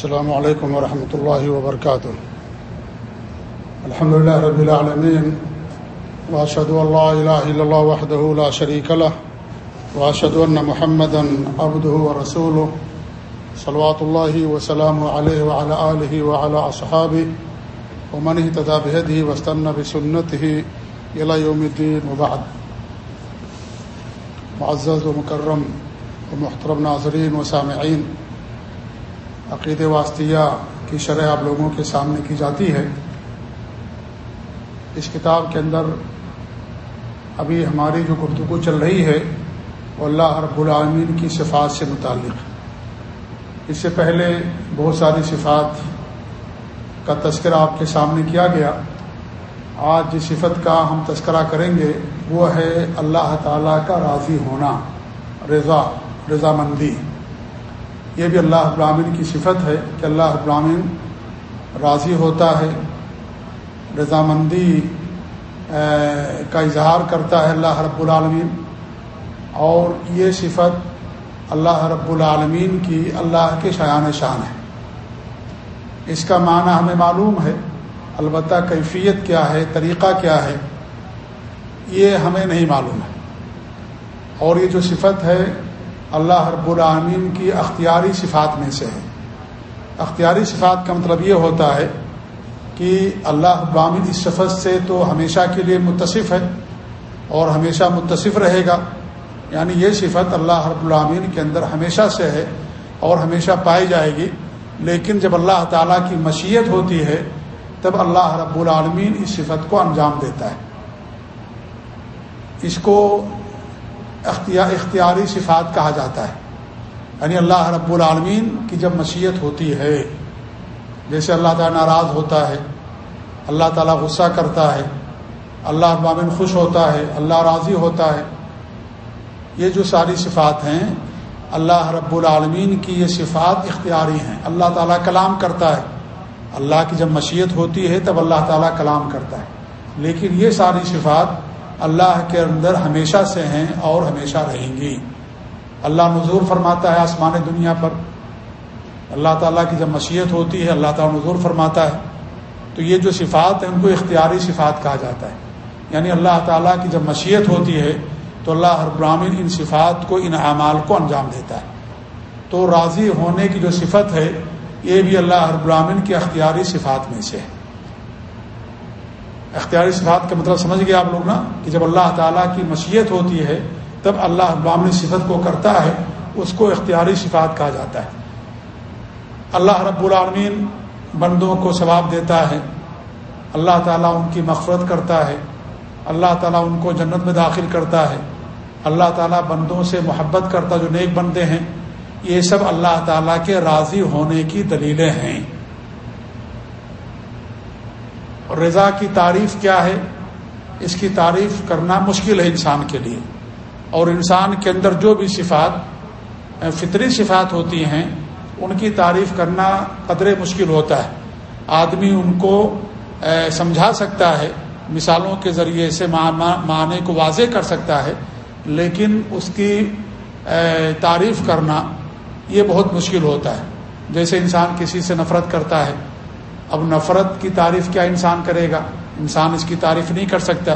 السلام علیکم ورحمۃ اللہ وبرکاتہ الحمد لله رب العالمين واشهد ان لا اله الا الله وحده لا شريك له واشهد ان محمدا عبده ورسوله، صلوات الله وسلامه عليه وعلى اله وعلى اصحابه ومن اهتدى بهديه واستنى بسنته الى يوم الدين وبعد. معزز ومكرم ومحترم ناظرین و سامعین عقید واسطیہ کی شرح آپ لوگوں کے سامنے کی جاتی ہے۔ اس کتاب کے اندر ابھی ہماری جو گفتگو چل رہی ہے، وہ اللہ رب العالمین کی صفات سے متعلق۔ اس سے پہلے بہت ساری صفات کا تذکرہ آپ کے سامنے کیا گیا۔ آج جس صفت کا ہم تذکرہ کریں گے، وہ ہے اللہ تعالیٰ کا راضی ہونا، رضا، رضامندی۔ یہ بھی اللہ ابراہین کی صفت ہے کہ اللہ ابراہین راضی ہوتا ہے، رضامندی کا اظہار کرتا ہے اللہ رب العالمین۔ اور یہ صفت اللہ رب العالمین کی اللہ کے شایان شان ہے۔ اس کا معنی ہمیں معلوم ہے، البتہ کیفیت کیا ہے، طریقہ کیا ہے، یہ ہمیں نہیں معلوم ہے۔ اور یہ جو صفت ہے اللہ رب العامین کی اختیاری صفات میں سے ہے۔ اختیاری صفات کا مطلب یہ ہوتا ہے کہ اللہ ابامین اس صفت سے تو ہمیشہ کے لیے متصف ہے اور ہمیشہ متصف رہے گا۔ یعنی یہ صفت اللہ رب العامین کے اندر ہمیشہ سے ہے اور ہمیشہ پائی جائے گی۔ لیکن جب اللہ تعالیٰ کی مشیت ہوتی ہے، تب اللہ رب العالمین اس صفت کو انجام دیتا ہے۔ اس کو اختیاری صفات کہا جاتا ہے۔ یعنی اللہ رب العالمین کی جب مشیت ہوتی ہے، جیسے اللہ تعالیٰ ناراض ہوتا ہے، اللہ تعالیٰ غصہ کرتا ہے، اللہ ابامن خوش ہوتا ہے، اللہ راضی ہوتا ہے، یہ جو ساری صفات ہیں، اللہ رب العالمین کی یہ صفات اختیاری ہیں۔ اللہ تعالیٰ کلام کرتا ہے۔ اللہ کی جب مشیت ہوتی ہے، تب اللہ تعالیٰ کلام کرتا ہے۔ لیکن یہ ساری صفات اللہ کے اندر ہمیشہ سے ہیں اور ہمیشہ رہیں گی۔ اللہ نظور فرماتا ہے آسمان دنیا پر۔ اللہ تعالیٰ کی جب مشیت ہوتی ہے، اللہ تعالیٰ نظور فرماتا ہے۔ تو یہ جو صفات ہیں، ان کو اختیاری صفات کہا جاتا ہے۔ یعنی اللہ تعالیٰ کی جب مشیت ہوتی ہے، تو اللہ ہر براہین ان صفات کو، ان اعمال کو انجام دیتا ہے۔ تو راضی ہونے کی جو صفت ہے، یہ بھی اللہ ہر براہین کی اختیاری صفات میں سے ہے۔ اختیاری صفات کا مطلب سمجھ گئے آپ لوگ نا کہ جب اللہ تعالیٰ کی مشیت ہوتی ہے، تب اللہ ابامن صفت کو کرتا ہے، اس کو اختیاری صفات کہا جاتا ہے۔ اللہ رب العالمین بندوں کو ثواب دیتا ہے، اللہ تعالیٰ ان کی مغفرت کرتا ہے، اللہ تعالیٰ ان کو جنت میں داخل کرتا ہے۔ اللہ تعالیٰ بندوں سے محبت کرتا جو نیک بندے ہیں، یہ سب اللہ تعالیٰ کے راضی ہونے کی دلیلیں ہیں۔ رضا کی تعریف کیا ہے؟ اس کی تعریف کرنا مشکل ہے انسان کے لیے۔ اور انسان کے اندر جو بھی صفات، فطری صفات ہوتی ہیں، ان کی تعریف کرنا قدرے مشکل ہوتا ہے۔ آدمی ان کو سمجھا سکتا ہے، مثالوں کے ذریعے سے معنی کو واضح کر سکتا ہے، لیکن اس کی تعریف کرنا یہ بہت مشکل ہوتا ہے۔ جیسے انسان کسی سے نفرت کرتا ہے اب نفرت کی تعریف کیا انسان کرے گا؟ انسان اس کی تعریف نہیں کر سکتا۔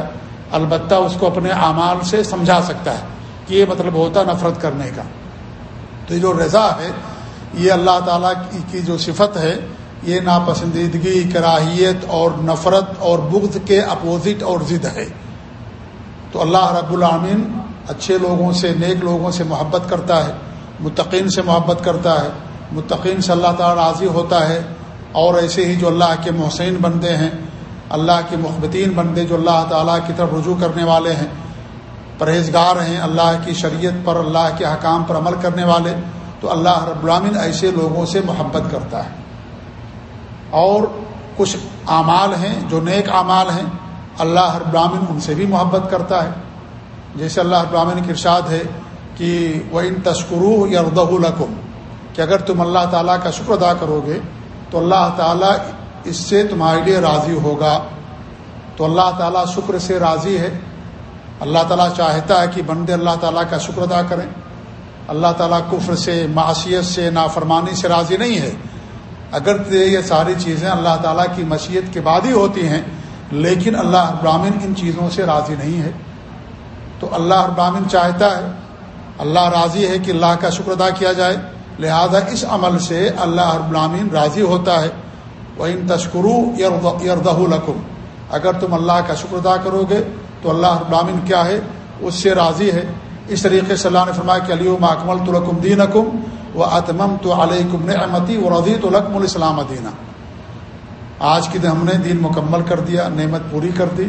البتہ اس کو اپنے اعمال سے سمجھا سکتا ہے کہ یہ مطلب ہوتا نفرت کرنے کا۔ تو یہ جو رضا ہے، یہ اللہ تعالیٰ کی جو صفت ہے، یہ ناپسندیدگی، کراہیت اور نفرت اور بغض کے اپوزٹ اور ضد ہے۔ تو اللہ رب العامین اچھے لوگوں سے، نیک لوگوں سے محبت کرتا ہے، متقین سے محبت کرتا ہے۔ متقین سے اللہ تعالیٰ راضی ہوتا ہے۔ اور ایسے ہی جو اللہ کے محسن بندے ہیں، اللہ کے محبتین بندے جو اللہ تعالیٰ کی طرف رجوع کرنے والے ہیں، پرہیزگار ہیں، اللہ کی شریعت پر، اللہ کے حکام پر عمل کرنے والے، تو اللہ رب العامن ایسے لوگوں سے محبت کرتا ہے۔ اور کچھ اعمال ہیں جو نیک اعمال ہیں، اللہ رب العامن ان سے بھی محبت کرتا ہے۔ جیسے اللہ ابراہین کی ارشاد ہے کہ وہ ان تشکرو یا ردہ القم کہ اگر تم اللہ تعالیٰ کا شکر ادا کرو گے تو اللہ تعالیٰ اس سے تمہارے لیے راضی ہوگا۔ تو اللہ تعالیٰ شکر سے راضی ہے۔ اللہ تعالیٰ چاہتا ہے کہ بندے اللہ تعالیٰ کا شکر ادا کریں۔ اللہ تعالیٰ کفر سے معاشیت سے، نافرمانی سے راضی نہیں ہے۔ اگر یہ ساری چیزیں اللہ تعالیٰ کی مشیت کے بعد ہی ہوتی ہیں، لیکن اللہ ابراہین ان چیزوں سے راضی نہیں ہے۔ تو اللہ ابراہین چاہتا ہے، اللہ راضی ہے کہ اللہ کا شکر ادا کیا جائے۔ لہذا اس عمل سے اللہ ابراہین راضی ہوتا ہے۔ وہ ان تشکرو یردہ القم اگر تم اللہ کا شکر ادا کرو گے تو اللہ ابراہین کیا ہے؟ اس سے راضی ہے۔ اس طریقے سے اللہ نے فرمایا کہ علی اکمل تو رقم دین اکم و اتمم تو علیہ نعمتی و رضی تو لقم الاسلام دینہ آج کے دن ہم نے دین مکمل کر دیا، نعمت پوری کر دی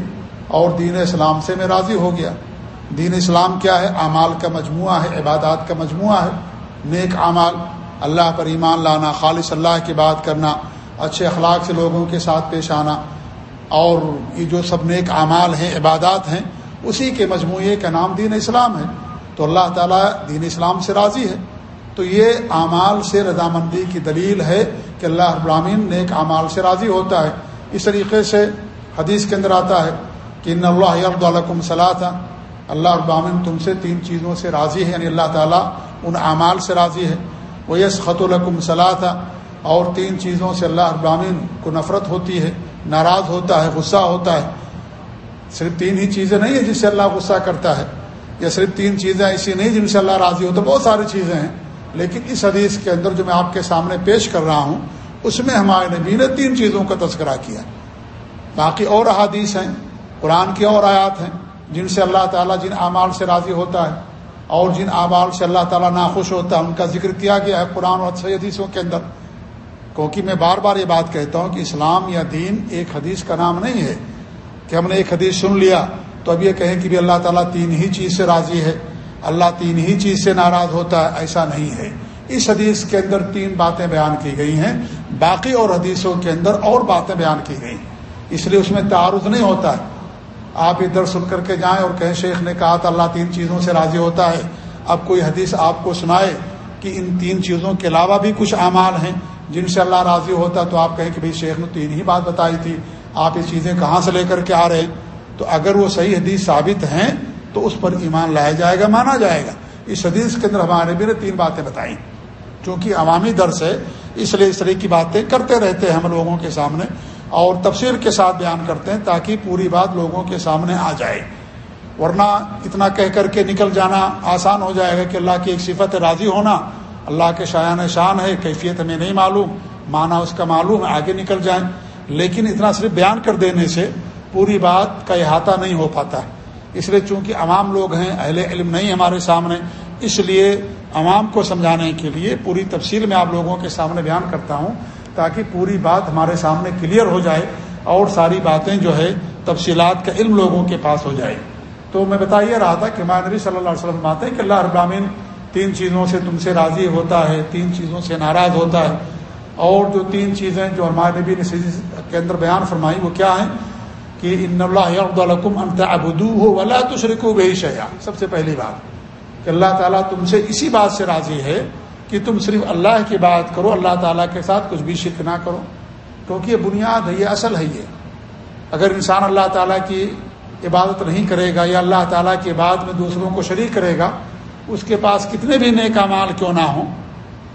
اور دین اسلام سے میں راضی ہو گیا۔ دین اسلام کیا ہے؟ اعمال کا مجموعہ ہے، عبادات کا مجموعہ ہے۔ نیک اعمال، اللہ پر ایمان لانا، خالص اللہ کی بات کرنا، اچھے اخلاق سے لوگوں کے ساتھ پیش آنا، اور یہ جو سب نیک اعمال ہیں، عبادات ہیں، اسی کے مجموعے کا نام دین اسلام ہے۔ تو اللہ تعالیٰ دین اسلام سے راضی ہے۔ تو یہ اعمال سے رضامندی کی دلیل ہے کہ اللہ ابراہین نیک اعمال سے راضی ہوتا ہے۔ اس طریقے سے حدیث کے اندر آتا ہے کہ ان اللہ عبد الکم صلاح تھا اللہ ابراہین تم سے تین چیزوں سے راضی ہے یعنی اللہ تعالیٰ ان اعمال سے راضی ہے۔ وہ یس خط الکم صلاح تھا اور تین چیزوں سے اللہ ابراہین کو نفرت ہوتی ہے، ناراض ہوتا ہے، غصہ ہوتا ہے۔ صرف تین ہی چیزیں نہیں ہیں جس سے اللہ غصہ کرتا ہے، یا صرف تین چیزیں ایسی نہیں جن سے اللہ راضی ہوتا بہت ساری چیزیں ہیں، لیکن اس حدیث کے اندر جو میں آپ کے سامنے پیش کر رہا ہوں، اس میں ہمارے نبی نے تین چیزوں کا تذکرہ کیا۔ باقی اور احادیث ہیں، قرآن کی اور آیات ہیں، جن سے اللہ تعالیٰ جن اعمال سے راضی ہوتا ہے اور جن اعمال سے اللہ تعالیٰ ناخوش ہوتا ہے، ان کا ذکر کیا گیا ہے قرآن اور اچھی حدیثوں کے اندر۔ کیونکہ میں بار بار یہ بات کہتا ہوں کہ اسلام یا دین ایک حدیث کا نام نہیں ہے کہ ہم نے ایک حدیث سن لیا تو اب یہ کہیں کہ بھی اللہ تعالیٰ تین ہی چیز سے راضی ہے، اللہ تین ہی چیز سے ناراض ہوتا ہے، ایسا نہیں ہے۔ اس حدیث کے اندر تین باتیں بیان کی گئی ہیں، باقی اور حدیثوں کے اندر اور باتیں بیان کی گئی۔ ہیں اس لیے اس میں تعارض نہیں ہوتا۔ ہے آپ ادھر سن کر کے جائیں اور کہیں شیخ نے کہا تھا اللہ تین چیزوں سے راضی ہوتا ہے۔ اب کوئی حدیث آپ کو سنائے کہ ان تین چیزوں کے علاوہ بھی کچھ اعمال ہیں جن سے اللہ راضی ہوتا تو آپ کہیں کہ بھائی شیخ نے تین ہی بات بتائی تھی۔ آپ یہ چیزیں کہاں سے لے کر کے آ رہے ہیں؟ تو اگر وہ صحیح حدیث ثابت ہیں تو اس پر ایمان لایا جائے گا، مانا جائے گا۔ اس حدیث کے اندر ہمارے بھی نے تین باتیں بتائیں۔ چونکہ عوامی درس ہے، اس لیے اس طرح کی باتیں کرتے رہتے ہیں ہم لوگوں کے سامنے۔ اور تفسیر کے ساتھ بیان کرتے ہیں تاکہ پوری بات لوگوں کے سامنے آ جائے۔ ورنہ اتنا کہہ کر کے نکل جانا آسان ہو جائے گا کہ اللہ کی ایک صفت راضی ہونا۔ اللہ کے شایان شان ہے، کیفیت ہمیں نہیں معلوم۔ مانا اس کا معلوم ہے، آگے نکل جائیں۔ لیکن اتنا صرف بیان کر دینے سے پوری بات کا احاطہ نہیں ہو پاتا۔ ہے اس لیے چونکہ عوام لوگ ہیں، اہل علم نہیں ہمارے سامنے، اس لیے عوام کو سمجھانے کے لیے پوری تفصیل میں آپ لوگوں کے سامنے بیان کرتا ہوں۔ تاکہ پوری بات ہمارے سامنے کلیئر ہو جائے اور ساری باتیں جو ہے تفصیلات کا علم لوگوں کے پاس ہو جائے۔ تو میں بتائیے رہا تھا کہ ہمارے نبی صلی اللہ علیہ وسلم بات ہے کہ اللہ ابراہین تین چیزوں سے تم سے راضی ہوتا ہے، تین چیزوں سے ناراض ہوتا ہے۔ اور جو تین چیزیں جو ہمارے نبی نے کے اندر بیان فرمائی وہ کیا ہیں؟ کہ ان اللہ انت ابدو ہو ولا تشرکو بے شیا سب سے پہلی بات کہ اللہ تعالیٰ تم سے اسی بات سے راضی ہے کہ تم صرف اللہ کی بات کرو، اللہ تعالیٰ کے ساتھ کچھ بھی شرک نہ کرو، کیونکہ یہ بنیاد ہے، یہ اصل ہے یہ۔ اگر انسان اللہ تعالیٰ کی عبادت نہیں کرے گا یا اللہ تعالیٰ کی بات میں دوسروں کو شریک کرے گا، اس کے پاس کتنے بھی نیک مال کیوں نہ ہوں،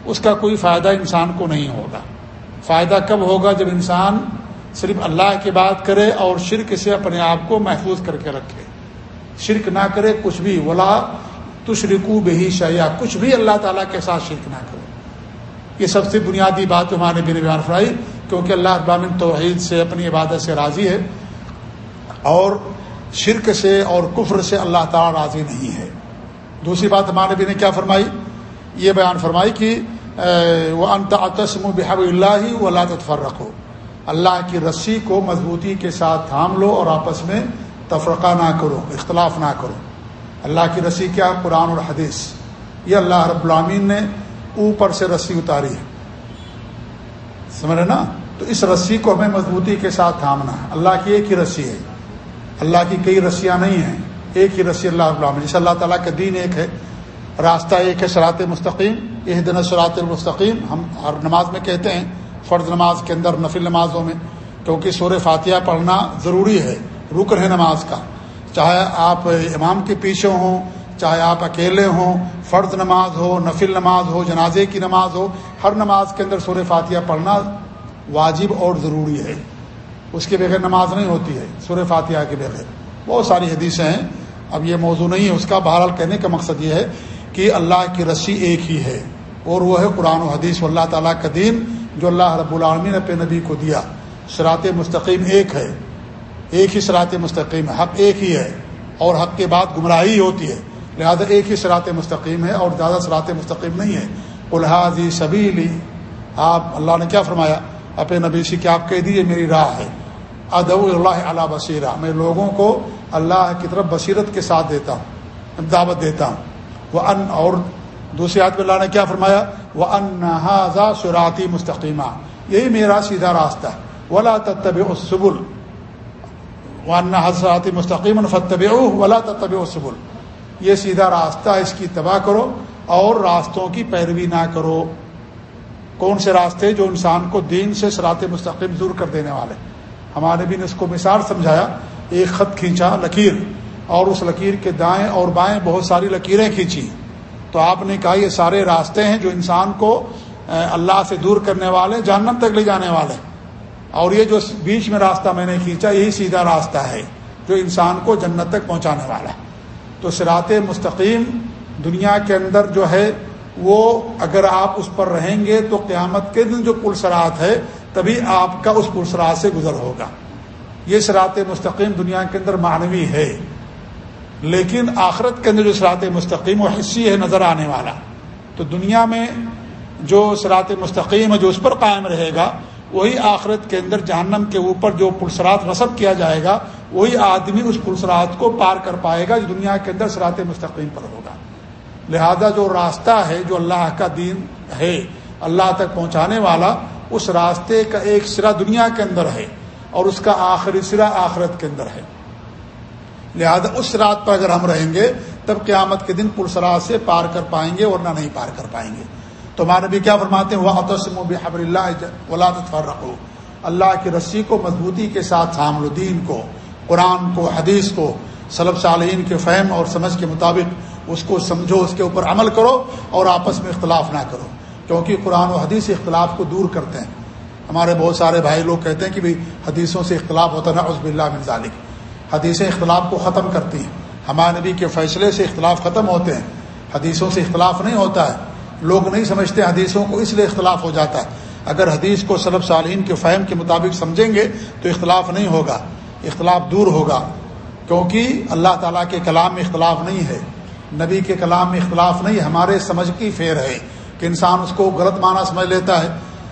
اس کا کوئی فائدہ انسان کو نہیں ہوگا۔ فائدہ کب ہوگا جب انسان صرف اللہ کی بات کرے اور شرک سے اپنے آپ کو محفوظ کر کے رکھے۔ شرک نہ کرے، کچھ بھی۔ ولا تشرکو بہی شیا کچھ بھی اللہ تعالیٰ کے ساتھ شرک نہ کرے یہ سب سے بنیادی بات ہمارے بن بیان فرائی کیونکہ اللہ ابامن توحید سے، اپنی عبادت سے راضی ہے۔ اور شرک سے اور کفر سے اللہ تعالیٰ راضی نہیں ہے۔ دوسری بات ہمارے نبی نے کیا فرمائی؟ یہ بیان فرمائی کہ وہ انت تسم بحب اللہ ہی وہ اللہ تفر رکھو اللہ کی رسی کو مضبوطی کے ساتھ تھام لو اور آپس میں تفرقہ نہ کرو، اختلاف نہ کرو۔ اللہ کی رسی کیا؟ قرآن اور حدیث۔ یہ اللہ رب العامین نے اوپر سے رسی اتاری ہے۔ سمجھ رہے نا؟ تو اس رسی کو ہمیں مضبوطی کے ساتھ تھامنا ہے۔ اللہ کی ایک ہی رسی ہے۔ اللہ کی کئی رسیاں نہیں ہیں۔ ایک ہی رسی اللہ العالم جیسے اللہ تعالیٰ کا دین ایک ہے۔ راستہ ایک ہے سرات مستقیم۔ یہ دن سرات المستقیم۔ ہم ہر نماز میں کہتے ہیں فرض نماز کے اندر نفل نمازوں میں، کیونکہ سور فاتحہ پڑھنا ضروری ہے۔ رکن ہے نماز کا۔ چاہے آپ امام کے پیچھے ہوں، چاہے آپ اکیلے ہوں، فرض نماز ہو، نفل نماز ہو، جنازے کی نماز ہو، ہر نماز کے اندر سور فاتحہ پڑھنا واجب اور ضروری ہے۔ اس کے بغیر نماز نہیں ہوتی ہے سور فاتحہ کے بغیر۔ بہت ساری حدیثیں ہیں۔ اب یہ موضوع نہیں ہے، اس کا بہرحال کہنے کا مقصد یہ ہے کہ اللہ کی رسی ایک ہی ہے، اور وہ ہے قرآن و حدیث۔ و اللہ تعالیٰ کا دین جو اللہ رب العالمین نے نبی کو دیا سرات مستقیم ایک ہے۔ ایک ہی سرات مستقیم ہے، حق ایک ہی ہے اور حق کے بعد گمراہی ہوتی ہے۔ لہذا ایک ہی سرات مستقیم ہے اور زیادہ سرات مستقیم نہیں ہے۔ الحاظی سبیلی، آپ اللہ نے کیا فرمایا؟ اپنے نبی سے کہ آپ کہہ دیجیے میری راہ ہے۔ ادو اللہ علیہ بصیرہ، میں لوگوں کو اللہ کی طرف بصیرت کے ساتھ دیتا ہوں، دعوت دیتا ہوں۔ وہ ان اور دوسری آدمی اللہ نے کیا فرمایا؟ وہ انحاظہ سراتی مستقیمہ یہی میرا سیدھا راستہ ہے۔ ولا تب سبل ون حضرات مستقیم فتب ولا تب سبل یہ سیدھا راستہ اس کی تباہ کرو اور راستوں کی پیروی نہ کرو۔ کون سے راستے جو انسان کو دین سے سرات مستقیم دور کر دینے والے؟ ہمارے بھی نے اس کو مثال سمجھایا، ایک خط کھینچا، لکیر، اور اس لکیر کے دائیں اور بائیں بہت ساری لکیریں کھینچی۔ تو آپ نے کہا یہ سارے راستے ہیں جو انسان کو اللہ سے دور کرنے والے، جہنم تک لے جانے والے۔ اور یہ جو بیچ میں راستہ میں نے کھینچا، یہی سیدھا راستہ ہے جو انسان کو جنت تک پہنچانے والا ہے۔ تو سرات مستقیم دنیا کے اندر جو ہے، وہ اگر آپ اس پر رہیں گے تو قیامت کے دن جو پلسرات ہے، تبھی آپ کا اس پلسرات سے گزر ہوگا۔ یہ سرات مستقیم دنیا کے اندر معنوی ہے۔ لیکن آخرت کے اندر جو سرات مستقیم وہ حصی ہے، نظر آنے والا۔ تو دنیا میں جو سرات مستقیم ہے، جو اس پر قائم رہے گا وہی آخرت کے اندر جہنم کے اوپر جو پلسرات رسد کیا جائے گا، وہی آدمی اس پلسرات کو پار کر پائے گا جو دنیا کے اندر سرات مستقیم پر ہوگا۔ لہذا جو راستہ ہے، جو اللہ کا دین ہے، اللہ تک پہنچانے والا، اس راستے کا ایک سرا دنیا کے اندر ہے اور اس کا آخری سرا آخرت کے اندر ہے۔ لہذا اس رات پر اگر ہم رہیں گے، تب قیامت کے دن پرسرات سے پار کر پائیں گے، ورنہ نہیں پار کر پائیں گے۔ تو ہمارے بھی کیا فرماتے ہیں؟ وہ تسم و بحب اللہ ولاط رکھو اللہ کی رسی کو، مضبوطی کے ساتھ سام دین کو، قرآن کو، حدیث کو صلب صالحین کے فہم اور سمجھ کے مطابق اس کو سمجھو، اس کے اوپر عمل کرو اور آپس میں اختلاف نہ کرو۔ کیونکہ قرآن و حدیث اختلاف کو دور کرتے ہیں۔ ہمارے بہت سارے بھائی لوگ کہتے ہیں کہ بھائی حدیثوں سے اختلاف ہوتا ہے عزب اللہ من ذالک۔ حدیثیں اختلاف کو ختم کرتی ہیں۔ ہمارے نبی کے فیصلے سے اختلاف ختم ہوتے ہیں۔ حدیثوں سے اختلاف نہیں ہوتا ہے۔ لوگ نہیں سمجھتے حدیثوں کو، اس لیے اختلاف ہو جاتا ہے۔ اگر حدیث کو صلب صالحین کے فہم کے مطابق سمجھیں گے تو اختلاف نہیں ہوگا۔ اختلاف دور ہوگا۔ کیونکہ اللہ تعالیٰ کے کلام میں اختلاف نہیں ہے۔ نبی کے کلام میں اختلاف نہیں ہمارے سمجھ کی فیر ہے کہ انسان اس کو غلط معنی سمجھ لیتا ہے۔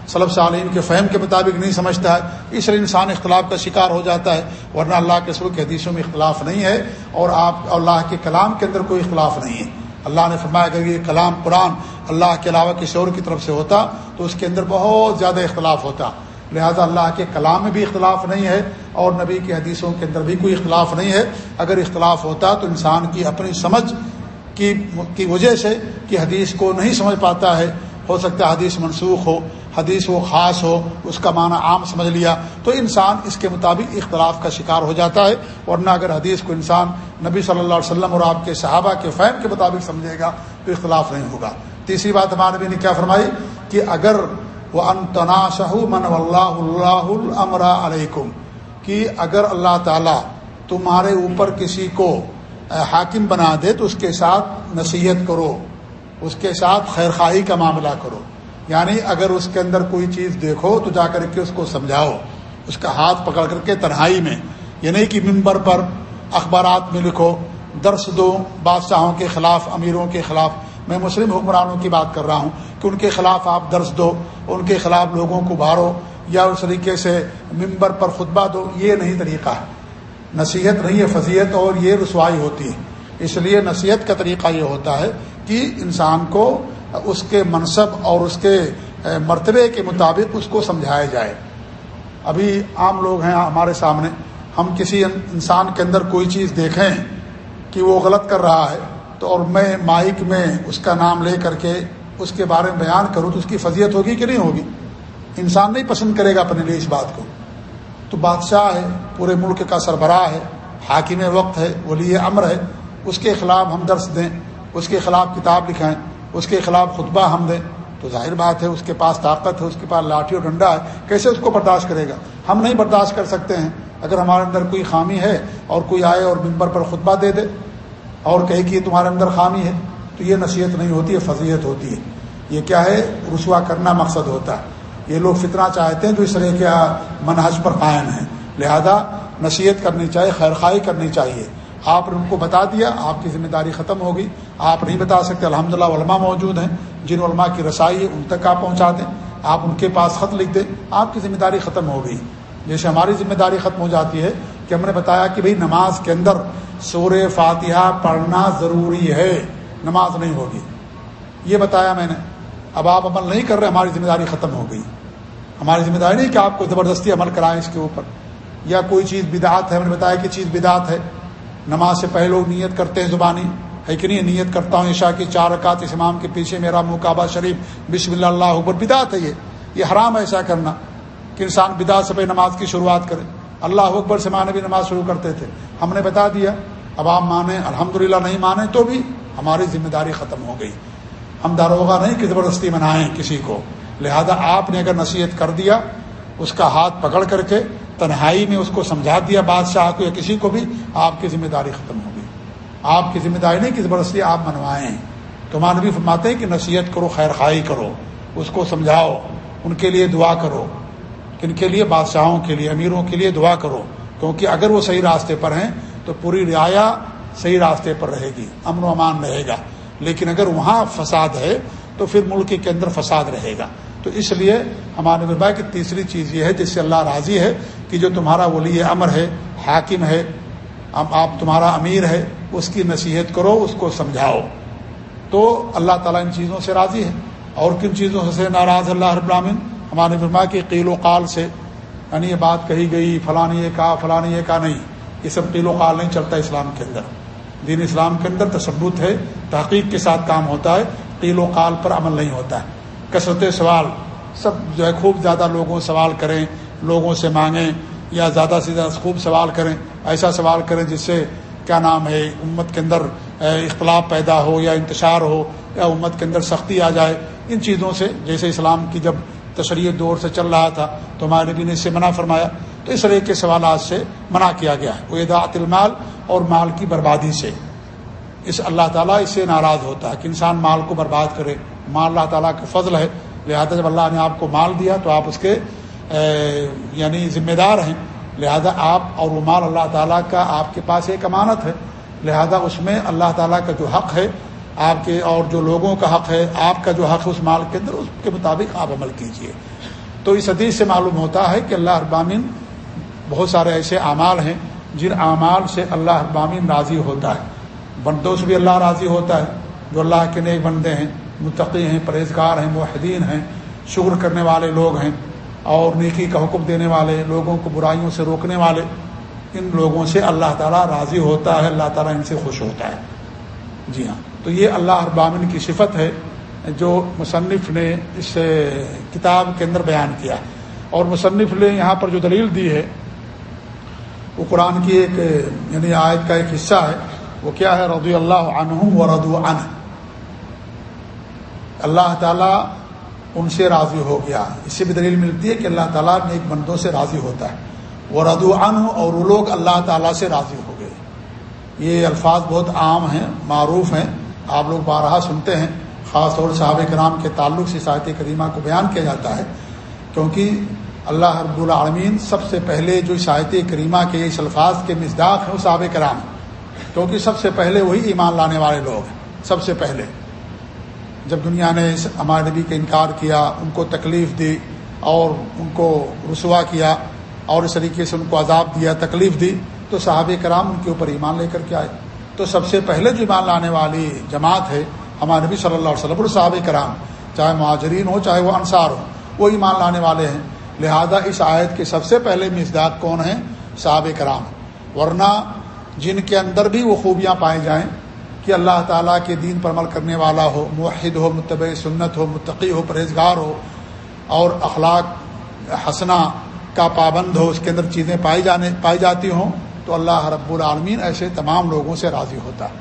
صلب صالین کے فہم کے مطابق نہیں سمجھتا ہے۔ اس لیے انسان اختلاف کا شکار ہو جاتا ہے۔ ورنہ اللہ کے سر کے حدیثوں میں اختلاف نہیں ہے اور آپ اللہ کے کلام کے اندر کوئی اختلاف نہیں ہے۔ اللہ نے فرمایا کہ یہ کلام قرآن اللہ کے علاوہ کسی اور کی طرف سے ہوتا تو اس کے اندر بہت زیادہ اختلاف ہوتا۔ لہذا اللہ کے کلام میں بھی اختلاف نہیں ہے اور نبی کی حدیثوں کے اندر بھی کوئی اختلاف نہیں ہے۔ اگر اختلاف ہوتا تو انسان کی اپنی سمجھ کی کی وجہ سے کہ حدیث کو نہیں سمجھ پاتا ہے۔ ہو سکتا ہے حدیث منسوخ ہو۔ حدیث وہ خاص ہو، اس کا معنی عام سمجھ لیا، تو انسان اس کے مطابق اختلاف کا شکار ہو جاتا ہے، ورنہ اگر حدیث کو انسان نبی صلی اللہ علیہ وسلم اور آپ کے صحابہ کے فہم کے مطابق سمجھے گا، تو اختلاف نہیں ہوگا۔ تیسری بات ہمارے نبی نے کیا فرمائی؟ کہ اگر وہ انتناشہ من اللہ اللہ العمرا علیکم کہ اگر اللہ تعالیٰ تمہارے اوپر کسی کو حاکم بنا دے، تو اس کے ساتھ نصیحت کرو، اس کے ساتھ خیر خواہی کا معاملہ کرو۔ یعنی اگر اس کے اندر کوئی چیز دیکھو تو جا کر کے اس کو سمجھاؤ، اس کا ہاتھ پکڑ کر کے تنہائی میں، یہ نہیں کہ ممبر پر اخبارات میں لکھو، درس دو بادشاہوں کے خلاف، امیروں کے خلاف۔ میں مسلم حکمرانوں کی بات کر رہا ہوں کہ ان کے خلاف آپ درس دو، ان کے خلاف لوگوں کو بھارو یا اس طریقے سے ممبر پر خطبہ دو، یہ نہیں طریقہ ہے۔ نصیحت نہیں ہے فضیت اور یہ رسوائی ہوتی ہے۔ اس لیے نصیحت کا طریقہ یہ ہوتا ہے کہ انسان کو اس کے منصب اور اس کے مرتبے کے مطابق اس کو سمجھایا جائے۔ ابھی عام لوگ ہیں ہمارے سامنے، ہم کسی انسان کے اندر کوئی چیز دیکھیں کہ وہ غلط کر رہا ہے، تو اور میں مائک میں اس کا نام لے کر کے اس کے بارے میں بیان کروں تو اس کی فضیت ہوگی کہ نہیں ہوگی؟ انسان نہیں پسند کرے گا اپنے لیے اس بات کو۔ تو بادشاہ ہے، پورے ملک کا سربراہ ہے، حاکم وقت ہے، ولی امر ہے، اس کے خلاف ہم درس دیں، اس کے خلاف کتاب لکھائیں۔ اس کے خلاف خطبہ ہم دیں تو ظاہر بات ہے اس کے پاس طاقت ہے، اس کے پاس لاٹھی اور ڈنڈا ہے۔ کیسے اس کو برداشت کرے گا؟ ہم نہیں برداشت کر سکتے ہیں۔ اگر ہمارے اندر کوئی خامی ہے اور کوئی آئے اور ممبر پر خطبہ دے دے اور کہے کہ تمہارے اندر خامی ہے، تو یہ نصیحت نہیں ہوتی ہے فضیت ہوتی ہے۔ یہ کیا ہے؟ رسوا کرنا مقصد ہوتا ہے۔ یہ لوگ فتنہ چاہتے ہیں جو اس طرح کے منحج پر قائم ہیں۔ لہذا نصیحت کرنی چاہیے، خیر کرنی چاہیے۔ آپ نے ان کو بتا دیا، آپ کی ذمہ داری ختم ہوگی۔ آپ نہیں بتا سکتے الحمد للہ علماء موجود ہیں، جن علماء کی رسائی ہے، ان تک آپ پہنچا دیں۔ آپ ان کے پاس خط لکھ دیں۔ آپ کی ذمہ داری ختم ہو گئی جیسے ہماری ذمہ داری ختم ہو جاتی ہے کہ ہم نے بتایا کہ بھئی نماز کے اندر سور فاتحہ پڑھنا ضروری ہے، نماز نہیں ہوگی۔ یہ بتایا میں نے۔ اب آپ عمل نہیں کر رہے، ہماری ذمہ داری ختم ہو گئی۔ ہماری ذمہ داری نہیں کہ آپ کو زبردستی عمل کرائیں اس کے اوپر۔ یا کوئی چیز بدعت ہے، ہم نے بتایا کہ چیز بدعت ہے۔ نماز سے پہلے لوگ نیت کرتے ہیں زبانی۔ ہے کہ نہیں؟ نیت کرتا ہوں عشاء کی چار رکعت، اس امام کے پیچھے میرا منہ کعبہ شریف۔ بسم اللہ اللہ اکبر، بدعت ہے یہ۔ یہ حرام ہے ایسا کرنا۔ کہ انسان بدعت سے پہلے نماز کی شروعات کرے۔ اللہ اکبر سے مانے بھی نماز شروع کرتے تھے۔ ہم نے بتا دیا۔ اب آپ مانیں الحمد نہیں مانیں تو بھی ہماری ذمہ داری ختم ہو گئی۔ ہم داروغہ نہیں کہ زبردستی منائیں کسی کو۔ لہذا آپ نے اگر نصیحت کر دیا، اس کا ہاتھ پکڑ کر کے تنہائی میں اس کو سمجھا دیا بادشاہ کو یا کسی کو بھی، آپ کی ذمہ داری ختم ہوگی آپ کی ذمہ داری نہیں کہ زبردستی آپ منوائیں۔ تو مانوی فرماتے ہیں کہ نصیحت کرو، خیر خائی کرو، اس کو سمجھاؤ، ان کے لیے دعا کرو۔ کن کے لیے؟ بادشاہوں کے لیے، امیروں کے لیے دعا کرو۔ کیونکہ اگر وہ صحیح راستے پر ہیں تو پوری رعایا صحیح راستے پر رہے گی، امن و امان رہے گا۔ لیکن اگر وہاں فساد ہے تو پھر ملک کے اندر فساد رہے گا۔ تو اس لیے ہمارے نبا کی تیسری چیز یہ ہے، جس سے اللہ راضی ہے، کہ جو تمہارا ولی امر ہے، حاکم ہے آپ تمہارا امیر ہے، اس کی نصیحت کرو، اس کو سمجھاؤ۔ تو اللہ تعالیٰ ان چیزوں سے راضی ہے۔ اور کن چیزوں سے ناراض اللہ رب العالمین؟ ہمارے برما کے قیل و قال سے۔ یعنی یہ بات کہی گئی، فلانی یہ کہا، فلانی یہ کہا، نہیں۔ یہ سب قیل و قال نہیں چلتا اسلام کے اندر۔ دین اسلام کے اندر تصبت ہے، تحقیق کے ساتھ کام ہوتا ہے، قیل و قال پر عمل نہیں ہوتا۔ ہے کثرت سوال سب جو ہے خوب زیادہ لوگوں سوال کریں، لوگوں سے مانگیں یا زیادہ سے زیادہ خوب سوال کریں، ایسا سوال کریں جس سے کیا نام ہے، امت کے اندر اختلاف پیدا ہو یا انتشار ہو، یا امت کے اندر سختی آ جائے۔ ان چیزوں سے جیسے اسلام کی جب تشریح دور سے چل رہا تھا تو ہمارے نبی نے اس سے منع فرمایا۔ تو اس طرح کے سوالات سے منع کیا گیا ہے۔ وہ ادا المال اور مال کی بربادی سے۔ اس اللہ تعالیٰ اس سے ناراض ہوتا ہے کہ انسان مال کو برباد کرے۔ مال اللہ تعالیٰ کا فضل ہے۔ لہذا جب اللہ نے آپ کو مال دیا تو آپ اس کے یعنی ذمہ دار ہیں۔ لہذا آپ اور وہ مال اللہ تعالیٰ کا آپ کے پاس ایک امانت ہے۔ لہذا اس میں اللہ تعالیٰ کا جو حق ہے، آپ کے اور جو لوگوں کا حق ہے، آپ کا جو حق ہے، اس مال کے اندر، اس کے مطابق آپ عمل کیجیے۔ تو اس حدیث سے معلوم ہوتا ہے کہ اللہ ابامین بہت سارے ایسے اعمال ہیں جن اعمال سے اللہ ابامین راضی ہوتا ہے۔ بندوں سے بھی اللہ راضی ہوتا ہے، جو اللہ کے نیک بندے ہیں۔ متقی ہیں، پرہیزگار ہیں معاہدین ہیں، شکر کرنے والے لوگ ہیں اور نیکی کا حکم دینے والے، لوگوں کو برائیوں سے روکنے والے، ان لوگوں سے اللہ تعالیٰ راضی ہوتا ہے، اللہ تعالیٰ ان سے خوش ہوتا ہے۔ جی ہاں تو یہ اللہ ابامن کی صفت ہے جو مصنف نے اس کتاب کے اندر بیان کیا۔ ہے اور مصنف نے یہاں پر جو دلیل دی ہے، وہ قرآن کی ایک یعنی آیت کا ایک حصہ ہے۔ وہ کیا ہے؟ رضی اللہ عنہم و ردو عنہ۔ اللہ تعالیٰ ان سے راضی ہو گیا۔ اس سے بھی دلیل ملتی ہے کہ اللہ تعالیٰ نے ایک بندوں سے راضی ہوتا ہے۔ وہ ردو ان اور وہ لوگ اللہ تعالیٰ سے راضی ہو گئے۔ یہ الفاظ بہت عام ہیں، معروف ہیں۔ آپ لوگ بارہا سنتے ہیں۔ خاص طور صحابہ کرام کے تعلق سے ساحت کریمہ کو بیان کیا جاتا ہے۔ کیونکہ اللہ رب العالمین سب سے پہلے جو ساحت کریمہ کے اس الفاظ کے مزداق ہیں وہ صحابہ کرام۔ کیونکہ سب سے پہلے وہی ایمان لانے والے لوگ ہیں۔ سب سے پہلے۔ جب دنیا نے ہمارے نبی کا انکار کیا، ان کو تکلیف دی اور ان کو رسوا کیا اور اس طریقے سے ان کو عذاب دیا، تکلیف دی، تو صحابہ کرام ان کے اوپر ایمان لے کر کے آئے۔ تو سب سے پہلے جو ایمان لانے والی جماعت ہے، ہمارے نبی صلی اللہ علیہ وسلم اور صحابہ کرام، چاہے مہاجرین ہو چاہے وہ انصار ہو وہ ایمان لانے والے ہیں۔ لہذا اس آیت کے سب سے پہلے مزداق کون ہیں صحابہ کرام۔ ورنہ جن کے اندر بھی وہ خوبیاں پائے جائیں کہ اللہ تعالیٰ کے دین پر عمل کرنے والا ہو، موحد ہو، متبع سنت ہو، متقی ہو، پرہیزگار ہو، اور اخلاق حسنا کا پابند ہو، اس کے اندر چیزیں پائی جانے، پائی جاتی ہوں، تو اللہ رب العالمین ایسے تمام لوگوں سے راضی ہوتا۔ ہے